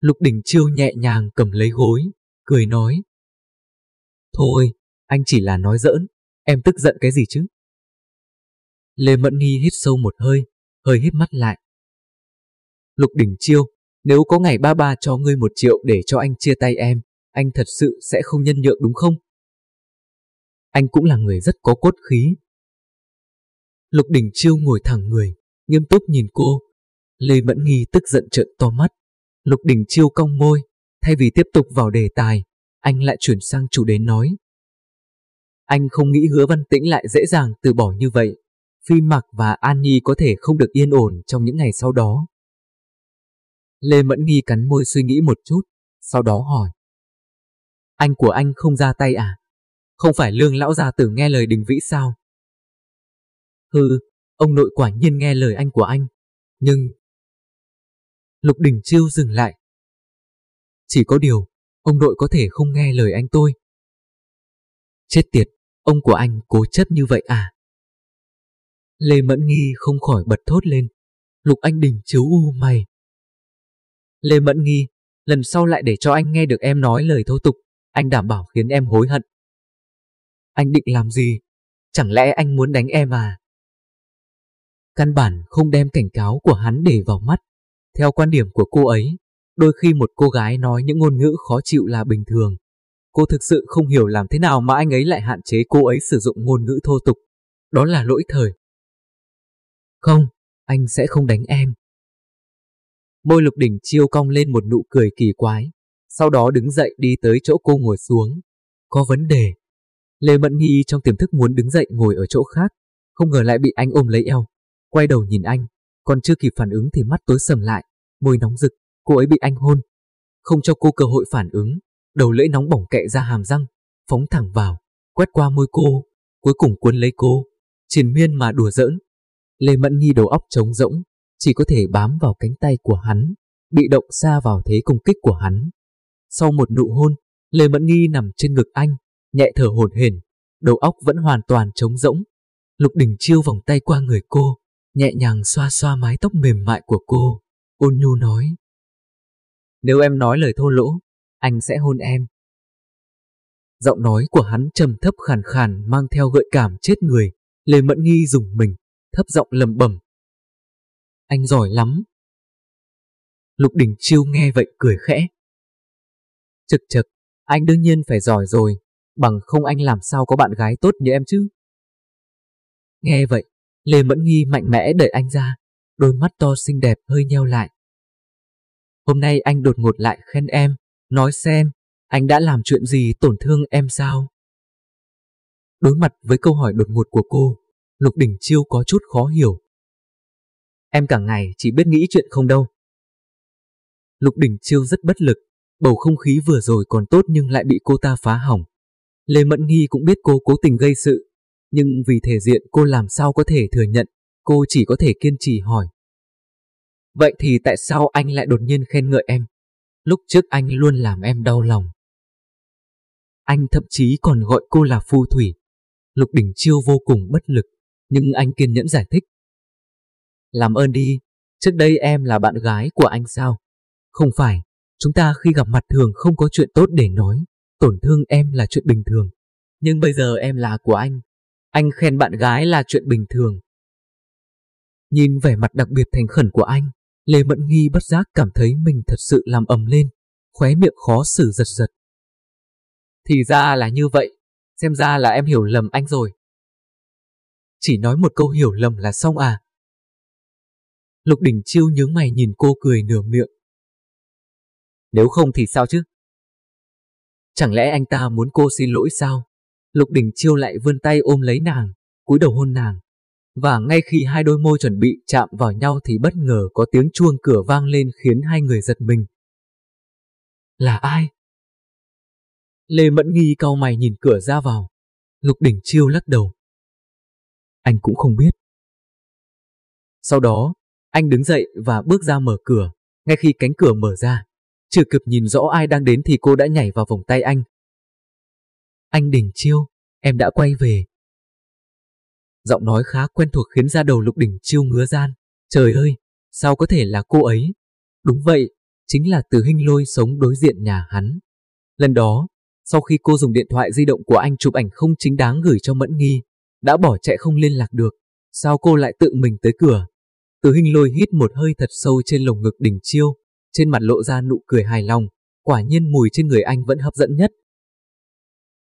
Lục Đình Chiêu nhẹ nhàng cầm lấy gối, cười nói. Thôi, anh chỉ là nói giỡn, em tức giận cái gì chứ? Lê Mẫn Nghi hít sâu một hơi, hơi hít mắt lại. Lục Đình Chiêu, nếu có ngày ba ba cho ngươi một triệu để cho anh chia tay em, anh thật sự sẽ không nhân nhượng đúng không? Anh cũng là người rất có cốt khí. Lục Đình Chiêu ngồi thẳng người, nghiêm túc nhìn cô. Lê Mẫn Nghi tức giận trợn to mắt. Lục Đình Chiêu cong môi, thay vì tiếp tục vào đề tài, anh lại chuyển sang chủ đề nói. Anh không nghĩ hứa văn tĩnh lại dễ dàng từ bỏ như vậy. Phi mạc và An Nhi có thể không được yên ổn trong những ngày sau đó. Lê Mẫn Nghi cắn môi suy nghĩ một chút, sau đó hỏi. Anh của anh không ra tay à? Không phải lương lão gia tử nghe lời đình vĩ sao? Hừ, ông nội quả nhiên nghe lời anh của anh. Nhưng... Lục Đình Chiêu dừng lại. Chỉ có điều, ông nội có thể không nghe lời anh tôi. Chết tiệt, ông của anh cố chấp như vậy à? Lê Mẫn Nghi không khỏi bật thốt lên. Lục Anh Đình chiếu u mày. Lê Mẫn Nghi, lần sau lại để cho anh nghe được em nói lời thô tục, anh đảm bảo khiến em hối hận. Anh định làm gì? Chẳng lẽ anh muốn đánh em à? Căn bản không đem cảnh cáo của hắn để vào mắt. Theo quan điểm của cô ấy, đôi khi một cô gái nói những ngôn ngữ khó chịu là bình thường. Cô thực sự không hiểu làm thế nào mà anh ấy lại hạn chế cô ấy sử dụng ngôn ngữ thô tục. Đó là lỗi thời. Không, anh sẽ không đánh em. Môi lục đỉnh chiêu cong lên một nụ cười kỳ quái, sau đó đứng dậy đi tới chỗ cô ngồi xuống. Có vấn đề. Lê Mẫn Nghi trong tiềm thức muốn đứng dậy ngồi ở chỗ khác, không ngờ lại bị anh ôm lấy eo. Quay đầu nhìn anh, còn chưa kịp phản ứng thì mắt tối sầm lại, môi nóng rực, cô ấy bị anh hôn. Không cho cô cơ hội phản ứng, đầu lưỡi nóng bỏng kẹ ra hàm răng, phóng thẳng vào, quét qua môi cô, cuối cùng cuốn lấy cô, triền miên mà đùa giỡn. Lê Mẫn Nhi đầu óc trống rỗng, chỉ có thể bám vào cánh tay của hắn, bị động xa vào thế công kích của hắn. Sau một nụ hôn, Lê Mẫn Nghi nằm trên ngực anh, nhẹ thở hổn hển, đầu óc vẫn hoàn toàn trống rỗng. Lục Đình Chiêu vòng tay qua người cô, nhẹ nhàng xoa xoa mái tóc mềm mại của cô, ôn nhu nói. Nếu em nói lời thô lỗ, anh sẽ hôn em. Giọng nói của hắn trầm thấp khàn khàn mang theo gợi cảm chết người, Lê Mẫn Nghi dùng mình, thấp giọng lầm bẩm anh giỏi lắm. Lục Đình Chiêu nghe vậy cười khẽ. Trực trực, anh đương nhiên phải giỏi rồi, bằng không anh làm sao có bạn gái tốt như em chứ. Nghe vậy, Lê Mẫn Nghi mạnh mẽ đẩy anh ra, đôi mắt to xinh đẹp hơi nheo lại. Hôm nay anh đột ngột lại khen em, nói xem, anh đã làm chuyện gì tổn thương em sao? Đối mặt với câu hỏi đột ngột của cô, Lục Đình Chiêu có chút khó hiểu. Em cả ngày chỉ biết nghĩ chuyện không đâu. Lục Đình Chiêu rất bất lực, bầu không khí vừa rồi còn tốt nhưng lại bị cô ta phá hỏng. Lê Mẫn Nghi cũng biết cô cố tình gây sự, nhưng vì thể diện cô làm sao có thể thừa nhận, cô chỉ có thể kiên trì hỏi. Vậy thì tại sao anh lại đột nhiên khen ngợi em? Lúc trước anh luôn làm em đau lòng. Anh thậm chí còn gọi cô là phù thủy. Lục Đình Chiêu vô cùng bất lực, nhưng anh kiên nhẫn giải thích. Làm ơn đi, trước đây em là bạn gái của anh sao? Không phải, chúng ta khi gặp mặt thường không có chuyện tốt để nói, tổn thương em là chuyện bình thường. Nhưng bây giờ em là của anh, anh khen bạn gái là chuyện bình thường. Nhìn vẻ mặt đặc biệt thành khẩn của anh, Lê Mẫn Nghi bất giác cảm thấy mình thật sự làm ầm lên, khóe miệng khó xử giật giật. Thì ra là như vậy, xem ra là em hiểu lầm anh rồi. Chỉ nói một câu hiểu lầm là xong à? Lục Đình Chiêu nhướng mày nhìn cô cười nửa miệng. Nếu không thì sao chứ? Chẳng lẽ anh ta muốn cô xin lỗi sao? Lục Đình Chiêu lại vươn tay ôm lấy nàng, cúi đầu hôn nàng. Và ngay khi hai đôi môi chuẩn bị chạm vào nhau thì bất ngờ có tiếng chuông cửa vang lên khiến hai người giật mình. Là ai? Lê Mẫn Nghi cau mày nhìn cửa ra vào. Lục Đình Chiêu lắc đầu. Anh cũng không biết. Sau đó, anh đứng dậy và bước ra mở cửa. Ngay khi cánh cửa mở ra, chưa kịp nhìn rõ ai đang đến thì cô đã nhảy vào vòng tay anh. Anh Đình Chiêu, em đã quay về. Giọng nói khá quen thuộc khiến ra đầu Lục Đình Chiêu ngứa gian. Trời ơi, sao có thể là cô ấy? Đúng vậy, chính là từ hình lôi sống đối diện nhà hắn. Lần đó, sau khi cô dùng điện thoại di động của anh chụp ảnh không chính đáng gửi cho Mẫn Nghi, đã bỏ chạy không liên lạc được, sao cô lại tự mình tới cửa? Từ hình lôi hít một hơi thật sâu trên lồng ngực Đình Chiêu, trên mặt lộ ra nụ cười hài lòng, quả nhiên mùi trên người anh vẫn hấp dẫn nhất.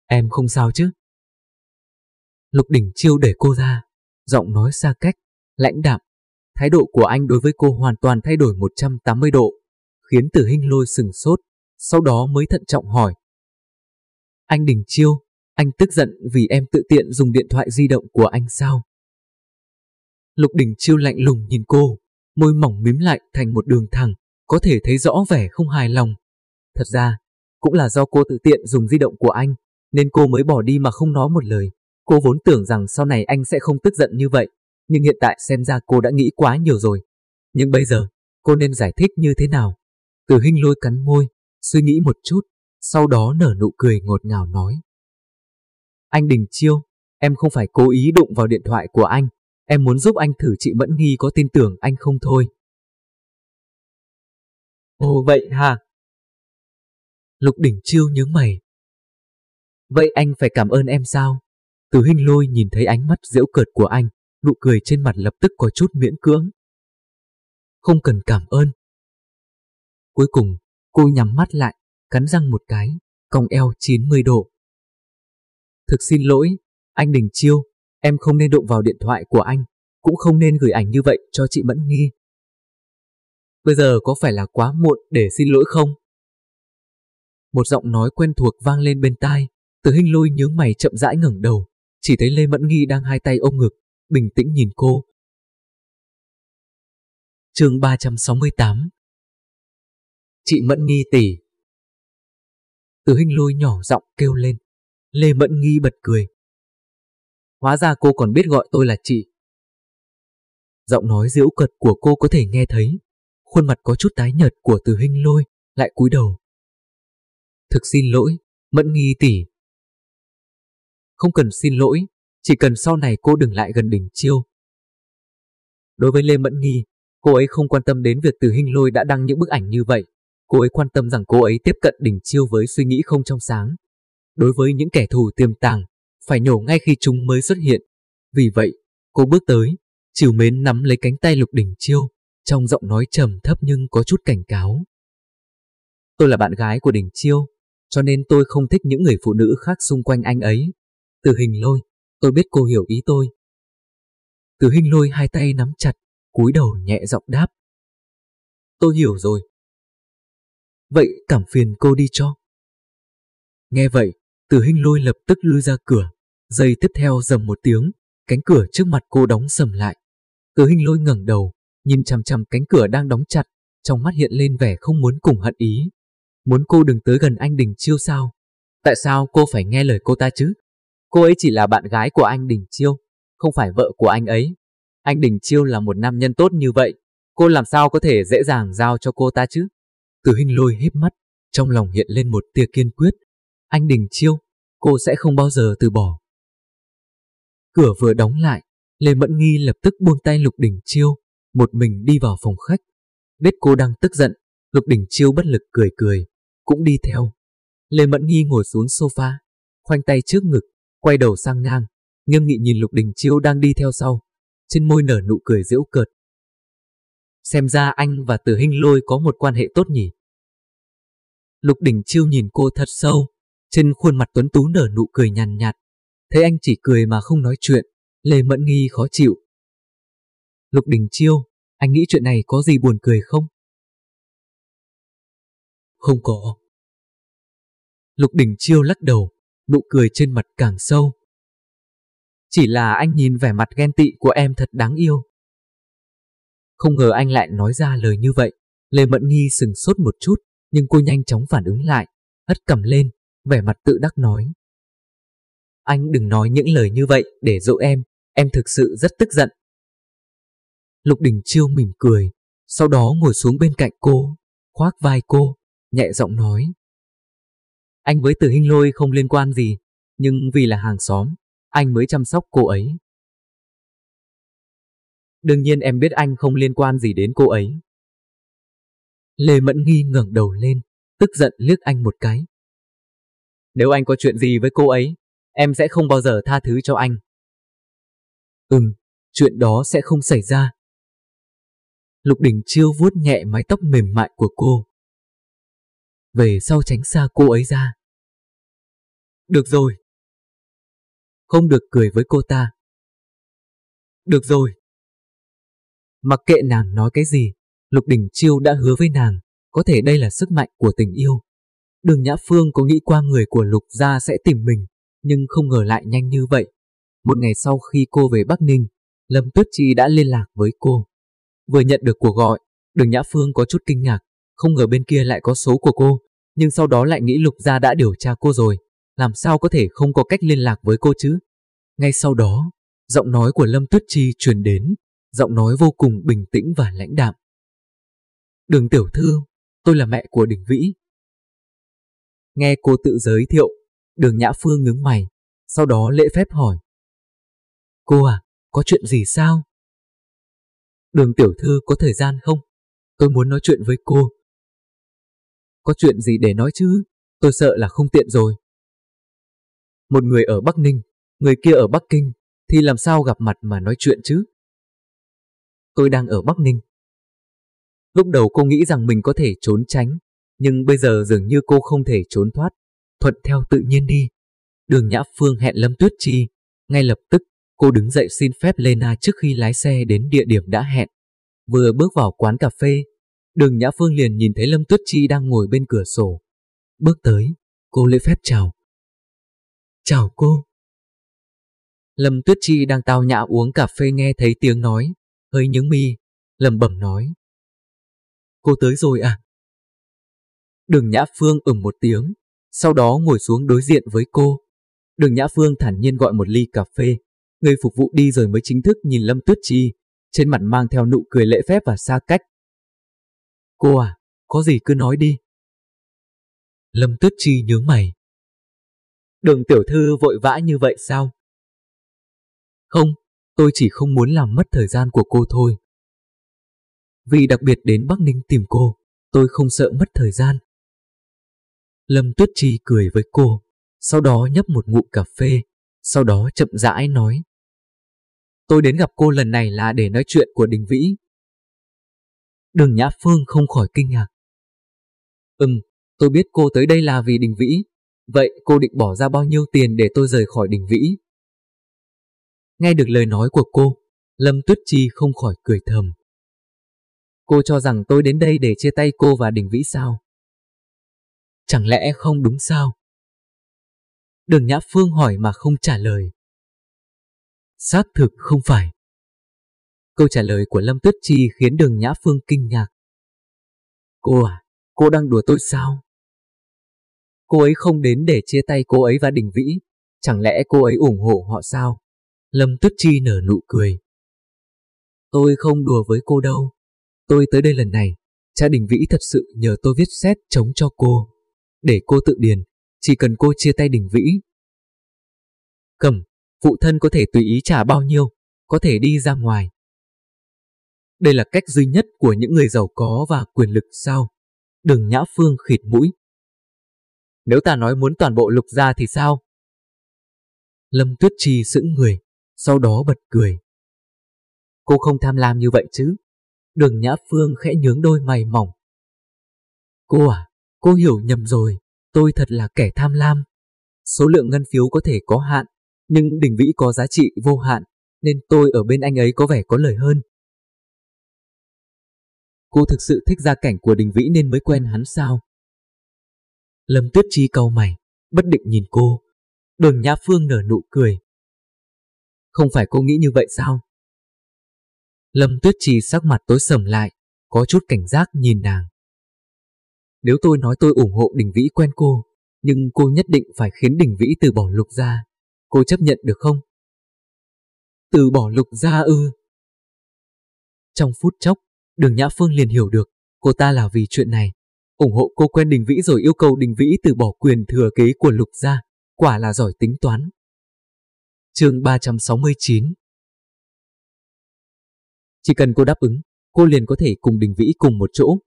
Em không sao chứ? Lục Đình Chiêu để cô ra, giọng nói xa cách, lãnh đạm. Thái độ của anh đối với cô hoàn toàn thay đổi 180 độ, khiến Tử Hinh Lôi sừng sốt, sau đó mới thận trọng hỏi. Anh Đình Chiêu, anh tức giận vì em tự tiện dùng điện thoại di động của anh sao? Lục Đình Chiêu lạnh lùng nhìn cô, môi mỏng mím lại thành một đường thẳng, có thể thấy rõ vẻ không hài lòng. Thật ra, cũng là do cô tự tiện dùng di động của anh, nên cô mới bỏ đi mà không nói một lời. Cô vốn tưởng rằng sau này anh sẽ không tức giận như vậy, nhưng hiện tại xem ra cô đã nghĩ quá nhiều rồi. Nhưng bây giờ, cô nên giải thích như thế nào? Từ hình lôi cắn môi, suy nghĩ một chút, sau đó nở nụ cười ngọt ngào nói. Anh Đình Chiêu, em không phải cố ý đụng vào điện thoại của anh, em muốn giúp anh thử chị Mẫn Nghi có tin tưởng anh không thôi. Ồ vậy hả? Lục Đình Chiêu nhớ mày. Vậy anh phải cảm ơn em sao? Từ hình lôi nhìn thấy ánh mắt dễu cợt của anh, nụ cười trên mặt lập tức có chút miễn cưỡng. Không cần cảm ơn. Cuối cùng, cô nhắm mắt lại, cắn răng một cái, cong eo 90 độ. Thực xin lỗi, anh Đình Chiêu, em không nên đụng vào điện thoại của anh, cũng không nên gửi ảnh như vậy cho chị Mẫn Nghi. Bây giờ có phải là quá muộn để xin lỗi không? Một giọng nói quen thuộc vang lên bên tai, từ hình lôi nhớ mày chậm rãi ngẩng đầu, chỉ thấy Lê Mẫn Nghi đang hai tay ôm ngực, bình tĩnh nhìn cô. chương 368 Chị Mẫn Nghi tỷ Từ hình lôi nhỏ giọng kêu lên. Lê Mẫn Nghi bật cười. Hóa ra cô còn biết gọi tôi là chị. Giọng nói diễu cật của cô có thể nghe thấy. Khuôn mặt có chút tái nhợt của từ hình lôi lại cúi đầu. Thực xin lỗi, Mẫn Nghi tỷ. Không cần xin lỗi, chỉ cần sau này cô đừng lại gần đỉnh chiêu. Đối với Lê Mẫn Nghi, cô ấy không quan tâm đến việc từ hình lôi đã đăng những bức ảnh như vậy. Cô ấy quan tâm rằng cô ấy tiếp cận đỉnh chiêu với suy nghĩ không trong sáng. Đối với những kẻ thù tiềm tàng, phải nhổ ngay khi chúng mới xuất hiện. Vì vậy, cô bước tới, chiều mến nắm lấy cánh tay lục đỉnh chiêu, trong giọng nói trầm thấp nhưng có chút cảnh cáo. Tôi là bạn gái của đỉnh chiêu, cho nên tôi không thích những người phụ nữ khác xung quanh anh ấy. Từ hình lôi, tôi biết cô hiểu ý tôi. Từ hình lôi hai tay nắm chặt, cúi đầu nhẹ giọng đáp. Tôi hiểu rồi. Vậy cảm phiền cô đi cho. Nghe vậy, từ hình lôi lập tức lui ra cửa. Giây tiếp theo dầm một tiếng, cánh cửa trước mặt cô đóng sầm lại. Từ hình lôi ngẩng đầu, nhìn chằm chằm cánh cửa đang đóng chặt, trong mắt hiện lên vẻ không muốn cùng hận ý. Muốn cô đừng tới gần anh Đình Chiêu sao? Tại sao cô phải nghe lời cô ta chứ? Cô ấy chỉ là bạn gái của anh Đình Chiêu, không phải vợ của anh ấy. Anh Đình Chiêu là một nam nhân tốt như vậy, cô làm sao có thể dễ dàng giao cho cô ta chứ? Từ hình lôi híp mắt, trong lòng hiện lên một tia kiên quyết. Anh Đình Chiêu, cô sẽ không bao giờ từ bỏ. Cửa vừa đóng lại, Lê Mẫn Nghi lập tức buông tay Lục Đình Chiêu, một mình đi vào phòng khách. Biết cô đang tức giận, Lục Đình Chiêu bất lực cười cười, cũng đi theo. Lê Mẫn Nghi ngồi xuống sofa, khoanh tay trước ngực, quay đầu sang ngang, nghiêm nghị nhìn Lục Đình Chiêu đang đi theo sau, trên môi nở nụ cười giễu cợt. Xem ra anh và Tử Hinh Lôi có một quan hệ tốt nhỉ. Lục Đình Chiêu nhìn cô thật sâu, trên khuôn mặt tuấn tú nở nụ cười nhàn nhạt. Thấy anh chỉ cười mà không nói chuyện, Lê Mẫn Nghi khó chịu. Lục Đình Chiêu, anh nghĩ chuyện này có gì buồn cười không? Không có. Lục Đình Chiêu lắc đầu, nụ cười trên mặt càng sâu. Chỉ là anh nhìn vẻ mặt ghen tị của em thật đáng yêu. Không ngờ anh lại nói ra lời như vậy. Lê Mẫn Nghi sừng sốt một chút, nhưng cô nhanh chóng phản ứng lại, hất cầm lên, vẻ mặt tự đắc nói anh đừng nói những lời như vậy để dỗ em, em thực sự rất tức giận. Lục Đình Chiêu mỉm cười, sau đó ngồi xuống bên cạnh cô, khoác vai cô, nhẹ giọng nói. Anh với Tử Hinh Lôi không liên quan gì, nhưng vì là hàng xóm, anh mới chăm sóc cô ấy. Đương nhiên em biết anh không liên quan gì đến cô ấy. Lê Mẫn Nghi ngẩng đầu lên, tức giận liếc anh một cái. Nếu anh có chuyện gì với cô ấy, em sẽ không bao giờ tha thứ cho anh. Ừm, chuyện đó sẽ không xảy ra. Lục Đình Chiêu vuốt nhẹ mái tóc mềm mại của cô. Về sau tránh xa cô ấy ra. Được rồi. Không được cười với cô ta. Được rồi. Mặc kệ nàng nói cái gì, Lục Đình Chiêu đã hứa với nàng, có thể đây là sức mạnh của tình yêu. Đường Nhã Phương có nghĩ qua người của Lục gia sẽ tìm mình, nhưng không ngờ lại nhanh như vậy. Một ngày sau khi cô về Bắc Ninh, Lâm Tuyết Chi đã liên lạc với cô. Vừa nhận được cuộc gọi, đường Nhã Phương có chút kinh ngạc, không ngờ bên kia lại có số của cô, nhưng sau đó lại nghĩ Lục gia đã điều tra cô rồi, làm sao có thể không có cách liên lạc với cô chứ? Ngay sau đó, giọng nói của Lâm Tuyết Chi truyền đến, giọng nói vô cùng bình tĩnh và lãnh đạm. Đường tiểu thư, tôi là mẹ của Đình Vĩ. Nghe cô tự giới thiệu, đường Nhã Phương ngứng mày, sau đó lễ phép hỏi. Cô à, có chuyện gì sao? Đường tiểu thư có thời gian không? Tôi muốn nói chuyện với cô. Có chuyện gì để nói chứ? Tôi sợ là không tiện rồi. Một người ở Bắc Ninh, người kia ở Bắc Kinh, thì làm sao gặp mặt mà nói chuyện chứ? Tôi đang ở Bắc Ninh. Lúc đầu cô nghĩ rằng mình có thể trốn tránh, nhưng bây giờ dường như cô không thể trốn thoát. Thuận theo tự nhiên đi. Đường Nhã Phương hẹn Lâm Tuyết Chi. Ngay lập tức, cô đứng dậy xin phép Lena trước khi lái xe đến địa điểm đã hẹn. Vừa bước vào quán cà phê, đường Nhã Phương liền nhìn thấy Lâm Tuyết Chi đang ngồi bên cửa sổ. Bước tới, cô lễ phép chào. Chào cô. Lâm Tuyết Chi đang tao nhã uống cà phê nghe thấy tiếng nói, hơi nhướng mi, lầm bẩm nói. Cô tới rồi à? Đường Nhã Phương ửng một tiếng, sau đó ngồi xuống đối diện với cô. Đường Nhã Phương thản nhiên gọi một ly cà phê. Người phục vụ đi rồi mới chính thức nhìn Lâm Tuyết Chi, trên mặt mang theo nụ cười lễ phép và xa cách. Cô à, có gì cứ nói đi. Lâm Tuyết Chi nhướng mày. Đường tiểu thư vội vã như vậy sao? Không, tôi chỉ không muốn làm mất thời gian của cô thôi. Vì đặc biệt đến Bắc Ninh tìm cô, tôi không sợ mất thời gian. Lâm Tuyết Chi cười với cô, sau đó nhấp một ngụm cà phê, sau đó chậm rãi nói. Tôi đến gặp cô lần này là để nói chuyện của Đình Vĩ. Đường Nhã Phương không khỏi kinh ngạc. Ừm, tôi biết cô tới đây là vì Đình Vĩ. Vậy cô định bỏ ra bao nhiêu tiền để tôi rời khỏi Đình Vĩ? Nghe được lời nói của cô, Lâm Tuyết Chi không khỏi cười thầm. Cô cho rằng tôi đến đây để chia tay cô và Đình Vĩ sao? Chẳng lẽ không đúng sao? Đường Nhã Phương hỏi mà không trả lời. Xác thực không phải. Câu trả lời của Lâm Tuyết Chi khiến đường Nhã Phương kinh ngạc. Cô à, cô đang đùa tôi sao? Cô ấy không đến để chia tay cô ấy và Đình Vĩ. Chẳng lẽ cô ấy ủng hộ họ sao? Lâm Tuyết Chi nở nụ cười. Tôi không đùa với cô đâu. Tôi tới đây lần này, cha Đình Vĩ thật sự nhờ tôi viết xét chống cho cô. Để cô tự điền, chỉ cần cô chia tay Đình Vĩ. Cầm, phụ thân có thể tùy ý trả bao nhiêu, có thể đi ra ngoài. Đây là cách duy nhất của những người giàu có và quyền lực sao? Đừng nhã phương khịt mũi. Nếu ta nói muốn toàn bộ lục ra thì sao? Lâm Tuyết Chi sững người, sau đó bật cười. Cô không tham lam như vậy chứ? Đường Nhã Phương khẽ nhướng đôi mày mỏng. Cô à, cô hiểu nhầm rồi, tôi thật là kẻ tham lam. Số lượng ngân phiếu có thể có hạn, nhưng đỉnh Vĩ có giá trị vô hạn, nên tôi ở bên anh ấy có vẻ có lời hơn. Cô thực sự thích gia cảnh của Đình Vĩ nên mới quen hắn sao? Lâm Tuyết Chi cau mày, bất định nhìn cô. Đường Nhã Phương nở nụ cười. Không phải cô nghĩ như vậy sao? Lâm Tuyết Chi sắc mặt tối sầm lại, có chút cảnh giác nhìn nàng. Nếu tôi nói tôi ủng hộ Đình Vĩ quen cô, nhưng cô nhất định phải khiến Đình Vĩ từ bỏ lục ra. cô chấp nhận được không? Từ bỏ lục gia ư. Trong phút chốc, đường Nhã Phương liền hiểu được, cô ta là vì chuyện này. ủng hộ cô quen Đình Vĩ rồi yêu cầu Đình Vĩ từ bỏ quyền thừa kế của lục gia, quả là giỏi tính toán. chương 369 Chỉ cần cô đáp ứng, cô liền có thể cùng Đình Vĩ cùng một chỗ.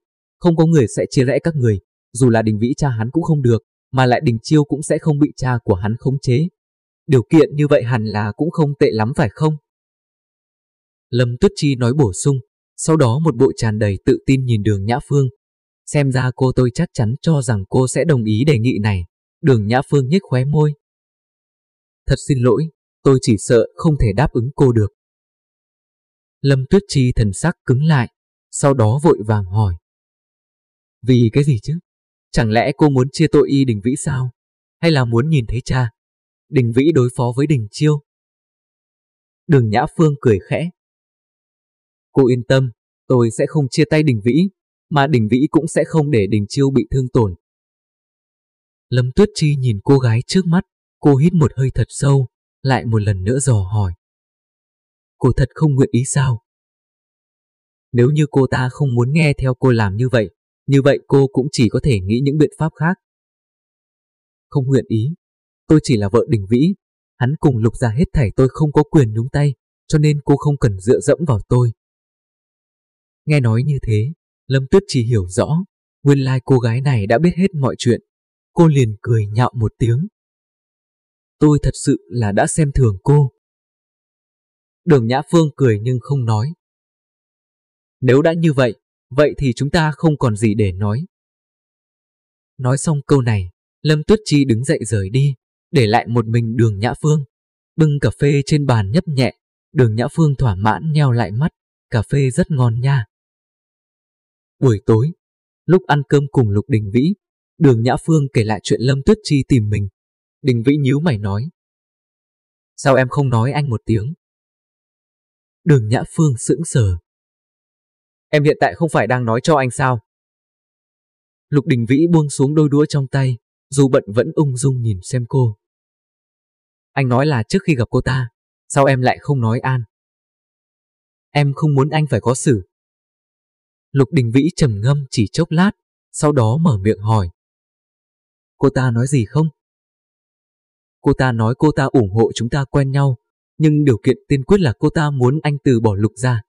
Không có người sẽ chia rẽ các người, dù là Đình Vĩ cha hắn cũng không được, mà lại Đình Chiêu cũng sẽ không bị cha của hắn khống chế. Điều kiện như vậy hẳn là cũng không tệ lắm phải không? Lâm Tuyết Chi nói bổ sung, sau đó một bộ tràn đầy tự tin nhìn đường Nhã Phương. Xem ra cô tôi chắc chắn cho rằng cô sẽ đồng ý đề nghị này. Đường Nhã Phương nhếch khóe môi. Thật xin lỗi, tôi chỉ sợ không thể đáp ứng cô được. Lâm Tuyết Chi thần sắc cứng lại, sau đó vội vàng hỏi. Vì cái gì chứ? Chẳng lẽ cô muốn chia tội y Đình Vĩ sao? Hay là muốn nhìn thấy cha? Đình Vĩ đối phó với Đình Chiêu. Đường Nhã Phương cười khẽ. Cô yên tâm, tôi sẽ không chia tay Đình Vĩ, mà Đình Vĩ cũng sẽ không để Đình Chiêu bị thương tổn. Lâm Tuyết Chi nhìn cô gái trước mắt, cô hít một hơi thật sâu, lại một lần nữa dò hỏi. Cô thật không nguyện ý sao? Nếu như cô ta không muốn nghe theo cô làm như vậy, như vậy cô cũng chỉ có thể nghĩ những biện pháp khác. Không nguyện ý, tôi chỉ là vợ Đình Vĩ, hắn cùng lục ra hết thảy tôi không có quyền nhúng tay, cho nên cô không cần dựa dẫm vào tôi. Nghe nói như thế, Lâm Tuyết chỉ hiểu rõ, nguyên lai cô gái này đã biết hết mọi chuyện. Cô liền cười nhạo một tiếng. Tôi thật sự là đã xem thường cô. Đường Nhã Phương cười nhưng không nói. Nếu đã như vậy, vậy thì chúng ta không còn gì để nói. Nói xong câu này, Lâm Tuyết Chi đứng dậy rời đi, để lại một mình đường Nhã Phương. Bưng cà phê trên bàn nhấp nhẹ, đường Nhã Phương thỏa mãn nheo lại mắt, cà phê rất ngon nha. Buổi tối, lúc ăn cơm cùng Lục Đình Vĩ, đường Nhã Phương kể lại chuyện Lâm Tuyết Chi tìm mình. Đình Vĩ nhíu mày nói. Sao em không nói anh một tiếng? Đường Nhã Phương sững sờ. Em hiện tại không phải đang nói cho anh sao? Lục Đình Vĩ buông xuống đôi đũa trong tay, dù bận vẫn ung dung nhìn xem cô. Anh nói là trước khi gặp cô ta, sao em lại không nói an? Em không muốn anh phải có xử. Lục Đình Vĩ trầm ngâm chỉ chốc lát, sau đó mở miệng hỏi. Cô ta nói gì không? Cô ta nói cô ta ủng hộ chúng ta quen nhau, nhưng điều kiện tiên quyết là cô ta muốn anh từ bỏ Lục ra.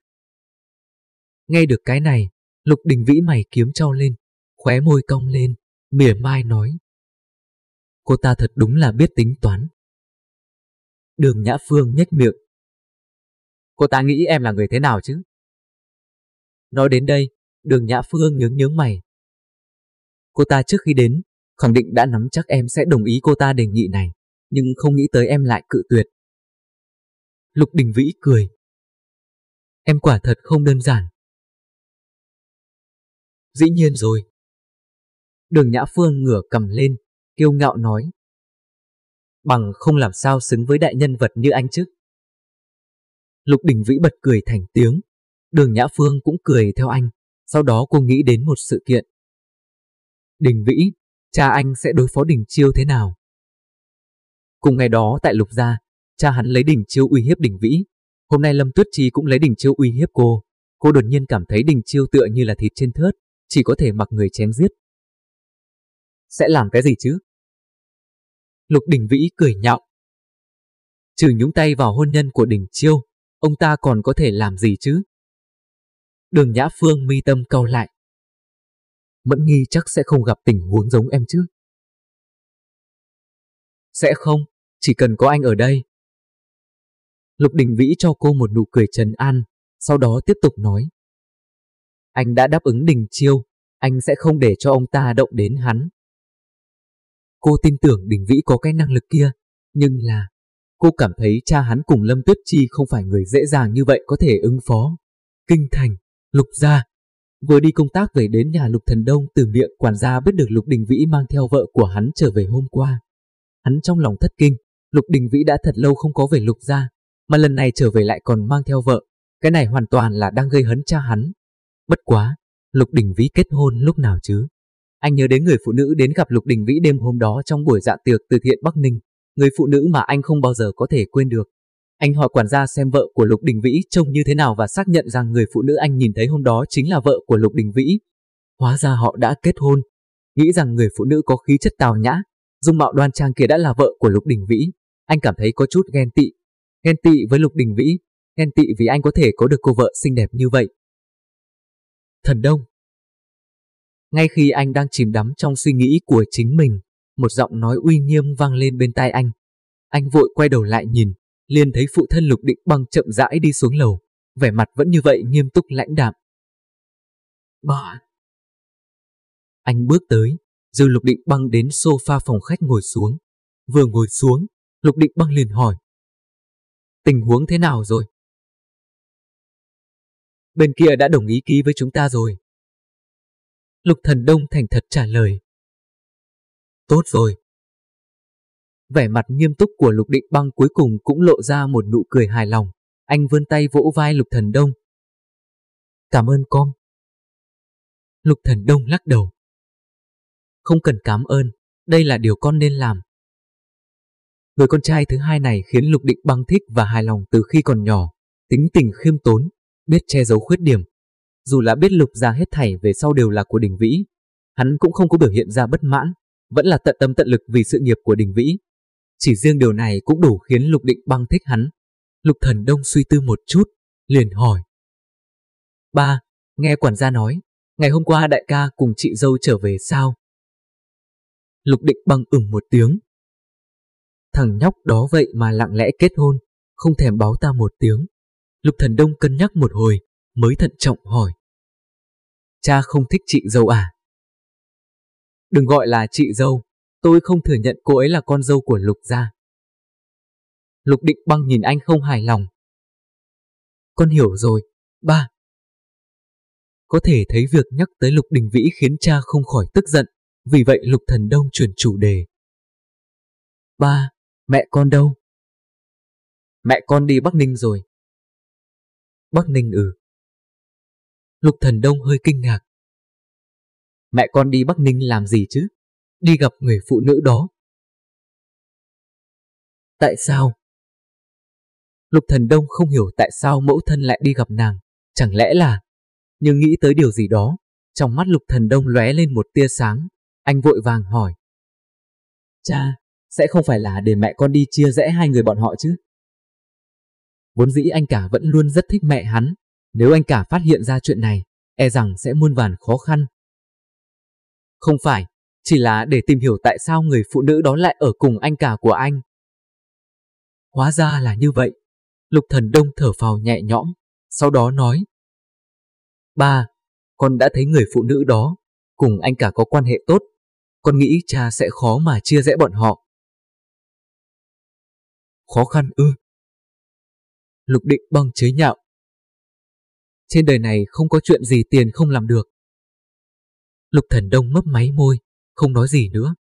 Nghe được cái này, Lục Đình Vĩ mày kiếm trao lên, khóe môi cong lên, mỉa mai nói. Cô ta thật đúng là biết tính toán. Đường Nhã Phương nhếch miệng. Cô ta nghĩ em là người thế nào chứ? Nói đến đây, đường Nhã Phương nhướng nhướng mày. Cô ta trước khi đến, khẳng định đã nắm chắc em sẽ đồng ý cô ta đề nghị này, nhưng không nghĩ tới em lại cự tuyệt. Lục Đình Vĩ cười. Em quả thật không đơn giản. Dĩ nhiên rồi. Đường Nhã Phương ngửa cầm lên, kiêu ngạo nói. Bằng không làm sao xứng với đại nhân vật như anh chứ. Lục Đình Vĩ bật cười thành tiếng. Đường Nhã Phương cũng cười theo anh. Sau đó cô nghĩ đến một sự kiện. Đình Vĩ, cha anh sẽ đối phó Đình Chiêu thế nào? Cùng ngày đó tại Lục Gia, cha hắn lấy Đình Chiêu uy hiếp Đình Vĩ. Hôm nay Lâm Tuyết Chi cũng lấy Đình Chiêu uy hiếp cô. Cô đột nhiên cảm thấy Đình Chiêu tựa như là thịt trên thớt, chỉ có thể mặc người chém giết. Sẽ làm cái gì chứ? Lục Đình Vĩ cười nhạo. Trừ nhúng tay vào hôn nhân của Đình Chiêu, ông ta còn có thể làm gì chứ? Đường Nhã Phương mi tâm cau lại. Mẫn nghi chắc sẽ không gặp tình huống giống em chứ? Sẽ không, chỉ cần có anh ở đây. Lục Đình Vĩ cho cô một nụ cười trần an, sau đó tiếp tục nói. Anh đã đáp ứng Đình Chiêu, anh sẽ không để cho ông ta động đến hắn. Cô tin tưởng Đình Vĩ có cái năng lực kia, nhưng là cô cảm thấy cha hắn cùng Lâm Tuyết Chi không phải người dễ dàng như vậy có thể ứng phó. Kinh thành, Lục gia, vừa đi công tác về đến nhà Lục Thần Đông từ miệng quản gia biết được Lục Đình Vĩ mang theo vợ của hắn trở về hôm qua. Hắn trong lòng thất kinh, Lục Đình Vĩ đã thật lâu không có về Lục gia, mà lần này trở về lại còn mang theo vợ. Cái này hoàn toàn là đang gây hấn cha hắn. Bất quá, Lục Đình Vĩ kết hôn lúc nào chứ? Anh nhớ đến người phụ nữ đến gặp Lục Đình Vĩ đêm hôm đó trong buổi dạ tiệc từ thiện Bắc Ninh. người phụ nữ mà anh không bao giờ có thể quên được. Anh hỏi quản gia xem vợ của Lục Đình Vĩ trông như thế nào và xác nhận rằng người phụ nữ anh nhìn thấy hôm đó chính là vợ của Lục Đình Vĩ. Hóa ra họ đã kết hôn. Nghĩ rằng người phụ nữ có khí chất tào nhã, dung mạo đoan trang kia đã là vợ của Lục Đình Vĩ. Anh cảm thấy có chút ghen tị. Ghen tị với Lục Đình Vĩ, ghen tị vì anh có thể có được cô vợ xinh đẹp như vậy. Thần Đông Ngay khi anh đang chìm đắm trong suy nghĩ của chính mình, một giọng nói uy nghiêm vang lên bên tai anh. Anh vội quay đầu lại nhìn, liền thấy phụ thân Lục Định Băng chậm rãi đi xuống lầu, vẻ mặt vẫn như vậy nghiêm túc lãnh đạm. Bà! Anh bước tới, dư Lục Định Băng đến sofa phòng khách ngồi xuống. Vừa ngồi xuống, Lục Định Băng liền hỏi. Tình huống thế nào rồi? Bên kia đã đồng ý ký với chúng ta rồi. Lục Thần Đông thành thật trả lời. Tốt rồi. Vẻ mặt nghiêm túc của Lục Định Băng cuối cùng cũng lộ ra một nụ cười hài lòng. Anh vươn tay vỗ vai Lục Thần Đông. Cảm ơn con. Lục Thần Đông lắc đầu. Không cần cảm ơn, đây là điều con nên làm. Người con trai thứ hai này khiến Lục Định Băng thích và hài lòng từ khi còn nhỏ, tính tình khiêm tốn, biết che giấu khuyết điểm. Dù là biết Lục ra hết thảy về sau đều là của Đình Vĩ, hắn cũng không có biểu hiện ra bất mãn, vẫn là tận tâm tận lực vì sự nghiệp của Đình Vĩ. Chỉ riêng điều này cũng đủ khiến Lục Định Băng thích hắn. Lục Thần Đông suy tư một chút, liền hỏi. Ba, nghe quản gia nói, ngày hôm qua đại ca cùng chị dâu trở về sao? Lục Định Băng ửng một tiếng. Thằng nhóc đó vậy mà lặng lẽ kết hôn, không thèm báo ta một tiếng. Lục Thần Đông cân nhắc một hồi, mới thận trọng hỏi. Cha không thích chị dâu à? Đừng gọi là chị dâu, tôi không thừa nhận cô ấy là con dâu của Lục gia. Lục Định Băng nhìn anh không hài lòng. Con hiểu rồi, ba. Có thể thấy việc nhắc tới Lục Đình Vĩ khiến cha không khỏi tức giận, vì vậy Lục Thần Đông chuyển chủ đề. Ba, mẹ con đâu? Mẹ con đi Bắc Ninh rồi. Bắc Ninh ừ. Lục Thần Đông hơi kinh ngạc. Mẹ con đi Bắc Ninh làm gì chứ? Đi gặp người phụ nữ đó. Tại sao? Lục Thần Đông không hiểu tại sao mẫu thân lại đi gặp nàng. Chẳng lẽ là... Nhưng nghĩ tới điều gì đó, trong mắt Lục Thần Đông lóe lên một tia sáng. Anh vội vàng hỏi. Cha, sẽ không phải là để mẹ con đi chia rẽ hai người bọn họ chứ? Vốn dĩ anh cả vẫn luôn rất thích mẹ hắn. Nếu anh cả phát hiện ra chuyện này, e rằng sẽ muôn vàn khó khăn. Không phải, chỉ là để tìm hiểu tại sao người phụ nữ đó lại ở cùng anh cả của anh. Hóa ra là như vậy. Lục thần đông thở phào nhẹ nhõm, sau đó nói. Ba, con đã thấy người phụ nữ đó, cùng anh cả có quan hệ tốt. Con nghĩ cha sẽ khó mà chia rẽ bọn họ. Khó khăn ư. Lục định băng chế nhạo. Trên đời này không có chuyện gì tiền không làm được. Lục thần đông mấp máy môi, không nói gì nữa.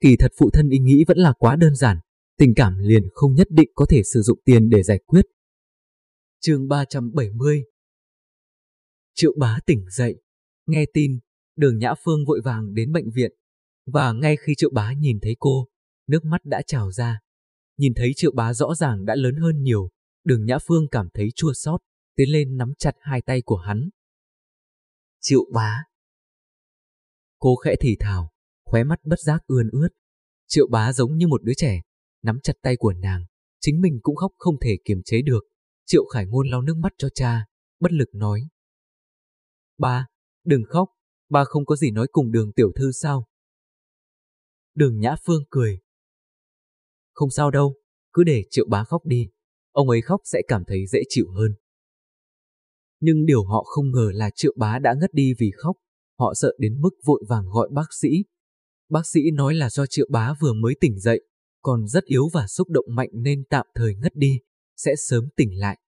Kỳ thật phụ thân ý nghĩ vẫn là quá đơn giản, tình cảm liền không nhất định có thể sử dụng tiền để giải quyết. chương 370 Triệu bá tỉnh dậy, nghe tin, đường Nhã Phương vội vàng đến bệnh viện, và ngay khi triệu bá nhìn thấy cô, nước mắt đã trào ra. Nhìn thấy triệu bá rõ ràng đã lớn hơn nhiều, đường Nhã Phương cảm thấy chua xót, tiến lên nắm chặt hai tay của hắn. Triệu bá. Cô khẽ thì thào, khóe mắt bất giác ươn ướt. Triệu bá giống như một đứa trẻ, nắm chặt tay của nàng, chính mình cũng khóc không thể kiềm chế được. Triệu Khải Ngôn lau nước mắt cho cha, bất lực nói. Ba, đừng khóc, ba không có gì nói cùng đường tiểu thư sao? Đường Nhã Phương cười. Không sao đâu, cứ để triệu bá khóc đi, ông ấy khóc sẽ cảm thấy dễ chịu hơn. Nhưng điều họ không ngờ là triệu bá đã ngất đi vì khóc, họ sợ đến mức vội vàng gọi bác sĩ. Bác sĩ nói là do triệu bá vừa mới tỉnh dậy, còn rất yếu và xúc động mạnh nên tạm thời ngất đi, sẽ sớm tỉnh lại.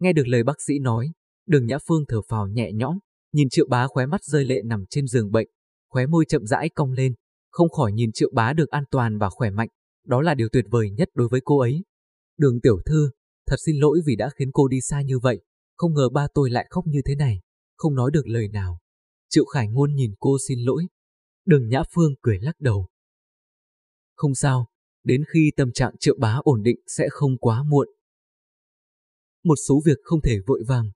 Nghe được lời bác sĩ nói, đường Nhã Phương thở phào nhẹ nhõm, nhìn triệu bá khóe mắt rơi lệ nằm trên giường bệnh, khóe môi chậm rãi cong lên, không khỏi nhìn triệu bá được an toàn và khỏe mạnh, đó là điều tuyệt vời nhất đối với cô ấy. Đường tiểu thư, thật xin lỗi vì đã khiến cô đi xa như vậy, không ngờ ba tôi lại khóc như thế này, không nói được lời nào. Triệu Khải Ngôn nhìn cô xin lỗi. Đường Nhã Phương cười lắc đầu. Không sao, đến khi tâm trạng triệu bá ổn định sẽ không quá muộn. Một số việc không thể vội vàng.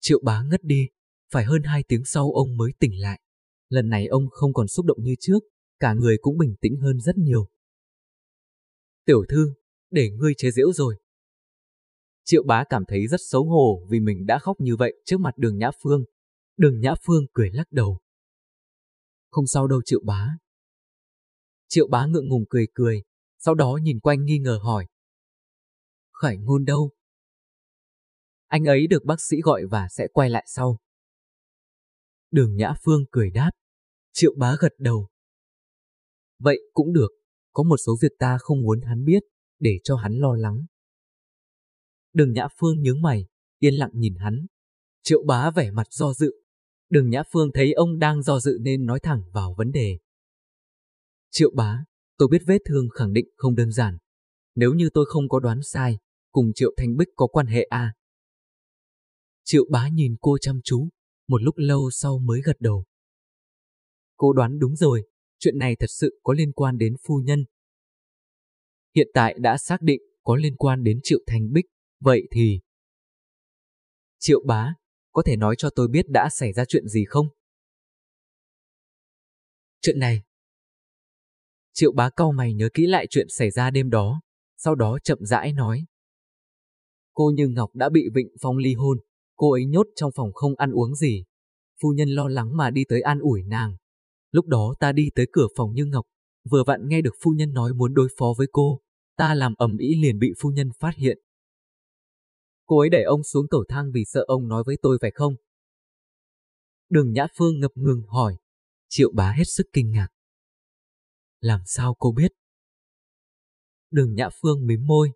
Triệu bá ngất đi, phải hơn hai tiếng sau ông mới tỉnh lại. Lần này ông không còn xúc động như trước, cả người cũng bình tĩnh hơn rất nhiều. Tiểu thư, để ngươi chế giễu rồi. Triệu bá cảm thấy rất xấu hổ vì mình đã khóc như vậy trước mặt đường Nhã Phương. Đường Nhã Phương cười lắc đầu. Không sao đâu Triệu bá. Triệu bá ngượng ngùng cười cười, sau đó nhìn quanh nghi ngờ hỏi. Khải ngôn đâu? Anh ấy được bác sĩ gọi và sẽ quay lại sau. Đường Nhã Phương cười đáp. Triệu bá gật đầu. Vậy cũng được, có một số việc ta không muốn hắn biết, để cho hắn lo lắng. Đường Nhã Phương nhướng mày, yên lặng nhìn hắn. Triệu bá vẻ mặt do dự. Đường Nhã Phương thấy ông đang do dự nên nói thẳng vào vấn đề. Triệu bá, tôi biết vết thương khẳng định không đơn giản. Nếu như tôi không có đoán sai, cùng Triệu Thanh Bích có quan hệ à? Triệu bá nhìn cô chăm chú, một lúc lâu sau mới gật đầu. Cô đoán đúng rồi, chuyện này thật sự có liên quan đến phu nhân. Hiện tại đã xác định có liên quan đến Triệu Thanh Bích, vậy thì... Triệu bá, có thể nói cho tôi biết đã xảy ra chuyện gì không? Chuyện này. Triệu bá cau mày nhớ kỹ lại chuyện xảy ra đêm đó, sau đó chậm rãi nói. Cô Như Ngọc đã bị Vịnh Phong ly hôn, cô ấy nhốt trong phòng không ăn uống gì. Phu nhân lo lắng mà đi tới an ủi nàng. Lúc đó ta đi tới cửa phòng Như Ngọc, vừa vặn nghe được phu nhân nói muốn đối phó với cô. Ta làm ẩm ý liền bị phu nhân phát hiện. Cô ấy để ông xuống cầu thang vì sợ ông nói với tôi phải không? Đường Nhã Phương ngập ngừng hỏi. Triệu bá hết sức kinh ngạc. Làm sao cô biết? Đường Nhã Phương mím môi.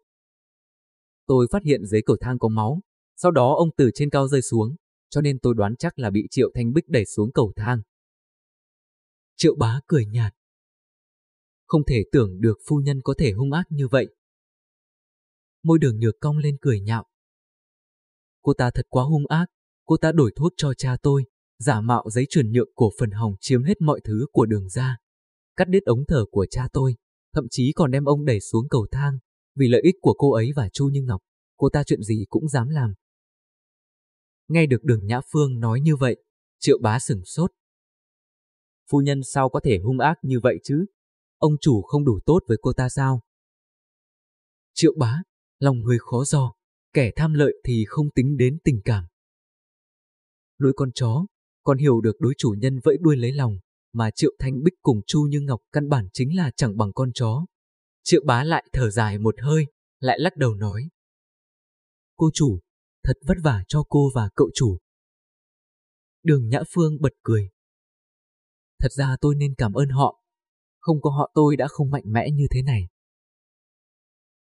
Tôi phát hiện dưới cầu thang có máu, sau đó ông từ trên cao rơi xuống, cho nên tôi đoán chắc là bị Triệu Thanh Bích đẩy xuống cầu thang. Triệu bá cười nhạt. Không thể tưởng được phu nhân có thể hung ác như vậy. Môi đường nhược cong lên cười nhạo. Cô ta thật quá hung ác, cô ta đổi thuốc cho cha tôi, giả mạo giấy chuyển nhượng cổ phần hỏng chiếm hết mọi thứ của đường ra. Cắt đứt ống thở của cha tôi, thậm chí còn đem ông đẩy xuống cầu thang, vì lợi ích của cô ấy và Chu Như Ngọc, cô ta chuyện gì cũng dám làm. Nghe được đường Nhã Phương nói như vậy, triệu bá sửng sốt. Phu nhân sao có thể hung ác như vậy chứ? Ông chủ không đủ tốt với cô ta sao? Triệu bá, lòng người khó dò, kẻ tham lợi thì không tính đến tình cảm. Đối con chó, con hiểu được đối chủ nhân vẫy đuôi lấy lòng, mà Triệu Thanh Bích cùng Chu Như Ngọc căn bản chính là chẳng bằng con chó. Triệu bá lại thở dài một hơi, lại lắc đầu nói. Cô chủ, thật vất vả cho cô và cậu chủ. Đường Nhã Phương bật cười. Thật ra tôi nên cảm ơn họ. Không có họ tôi đã không mạnh mẽ như thế này.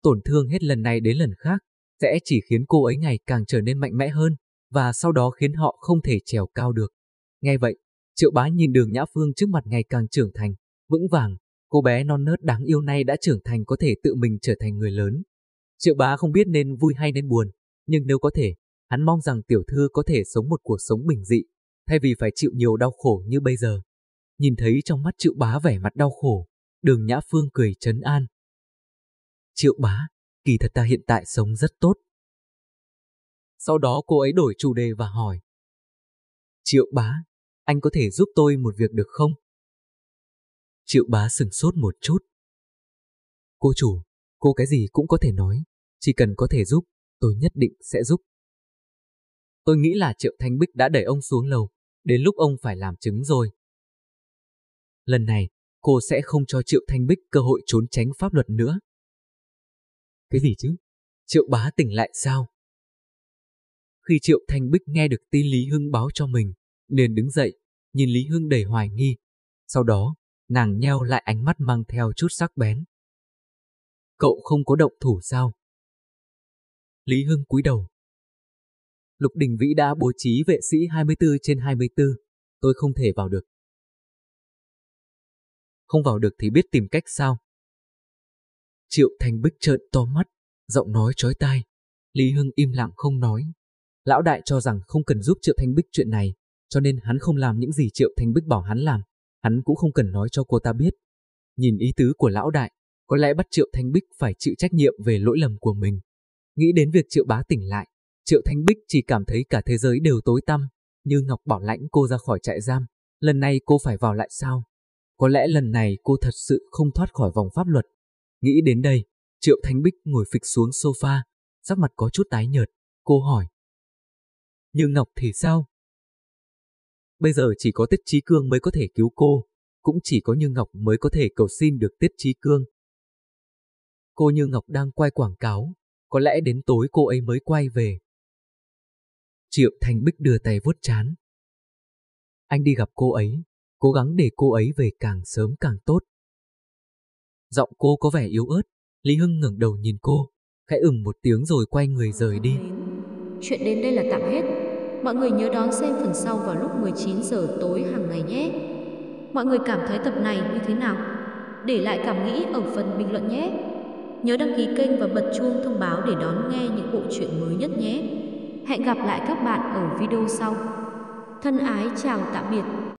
Tổn thương hết lần này đến lần khác, sẽ chỉ khiến cô ấy ngày càng trở nên mạnh mẽ hơn, và sau đó khiến họ không thể trèo cao được. Nghe vậy, Triệu Bá nhìn đường Nhã Phương trước mặt ngày càng trưởng thành, vững vàng, cô bé non nớt đáng yêu này đã trưởng thành có thể tự mình trở thành người lớn. Triệu Bá không biết nên vui hay nên buồn, nhưng nếu có thể, hắn mong rằng tiểu thư có thể sống một cuộc sống bình dị, thay vì phải chịu nhiều đau khổ như bây giờ. Nhìn thấy trong mắt Triệu Bá vẻ mặt đau khổ, đường Nhã Phương cười trấn an. Triệu Bá, kỳ thật ta hiện tại sống rất tốt. Sau đó cô ấy đổi chủ đề và hỏi. Triệu bá, anh có thể giúp tôi một việc được không? Triệu bá sừng sốt một chút. Cô chủ, cô cái gì cũng có thể nói, chỉ cần có thể giúp, tôi nhất định sẽ giúp. Tôi nghĩ là Triệu Thanh Bích đã đẩy ông xuống lầu, đến lúc ông phải làm chứng rồi. Lần này, cô sẽ không cho Triệu Thanh Bích cơ hội trốn tránh pháp luật nữa. Cái gì chứ? Triệu bá tỉnh lại sao? Khi Triệu Thanh Bích nghe được tin Lý Hưng báo cho mình, liền đứng dậy, nhìn Lý Hưng đầy hoài nghi. Sau đó, nàng nheo lại ánh mắt mang theo chút sắc bén. Cậu không có động thủ sao? Lý Hưng cúi đầu. Lục Đình Vĩ đã bố trí vệ sĩ 24 trên 24, tôi không thể vào được. Không vào được thì biết tìm cách sao? Triệu Thanh Bích trợn to mắt, giọng nói chói tai. Lý Hưng im lặng không nói. Lão đại cho rằng không cần giúp Triệu Thanh Bích chuyện này, cho nên hắn không làm những gì Triệu Thanh Bích bảo hắn làm. Hắn cũng không cần nói cho cô ta biết. Nhìn ý tứ của lão đại, Có lẽ bắt Triệu Thanh Bích phải chịu trách nhiệm về lỗi lầm của mình. Nghĩ đến việc Triệu Bá tỉnh lại, Triệu Thanh Bích chỉ cảm thấy cả thế giới đều tối tăm, như Ngọc bảo lãnh cô ra khỏi trại giam. Lần này cô phải vào lại sao? Có lẽ lần này cô thật sự không thoát khỏi vòng pháp luật. Nghĩ đến đây, Triệu Thanh Bích ngồi phịch xuống sofa, sắc mặt có chút tái nhợt. Cô hỏi. Như Ngọc thì sao? Bây giờ chỉ có Tiết Trí Cương mới có thể cứu cô, cũng chỉ có Như Ngọc mới có thể cầu xin được Tiết Trí Cương. Cô Như Ngọc đang quay quảng cáo, có lẽ đến tối cô ấy mới quay về. Triệu Thanh Bích đưa tay vuốt chán. Anh đi gặp cô ấy, cố gắng để cô ấy về càng sớm càng tốt. Giọng cô có vẻ yếu ớt, Lý Hưng ngẩng đầu nhìn cô, khẽ ửng một tiếng rồi quay người rời đi. Chuyện đến đây là tạm hết. Mọi người nhớ đón xem phần sau vào lúc 19 giờ tối hàng ngày nhé. Mọi người cảm thấy tập này như thế nào? Để lại cảm nghĩ ở phần bình luận nhé. Nhớ đăng ký kênh và bật chuông thông báo để đón nghe những bộ truyện mới nhất nhé. Hẹn gặp lại các bạn ở video sau. Thân ái chào tạm biệt.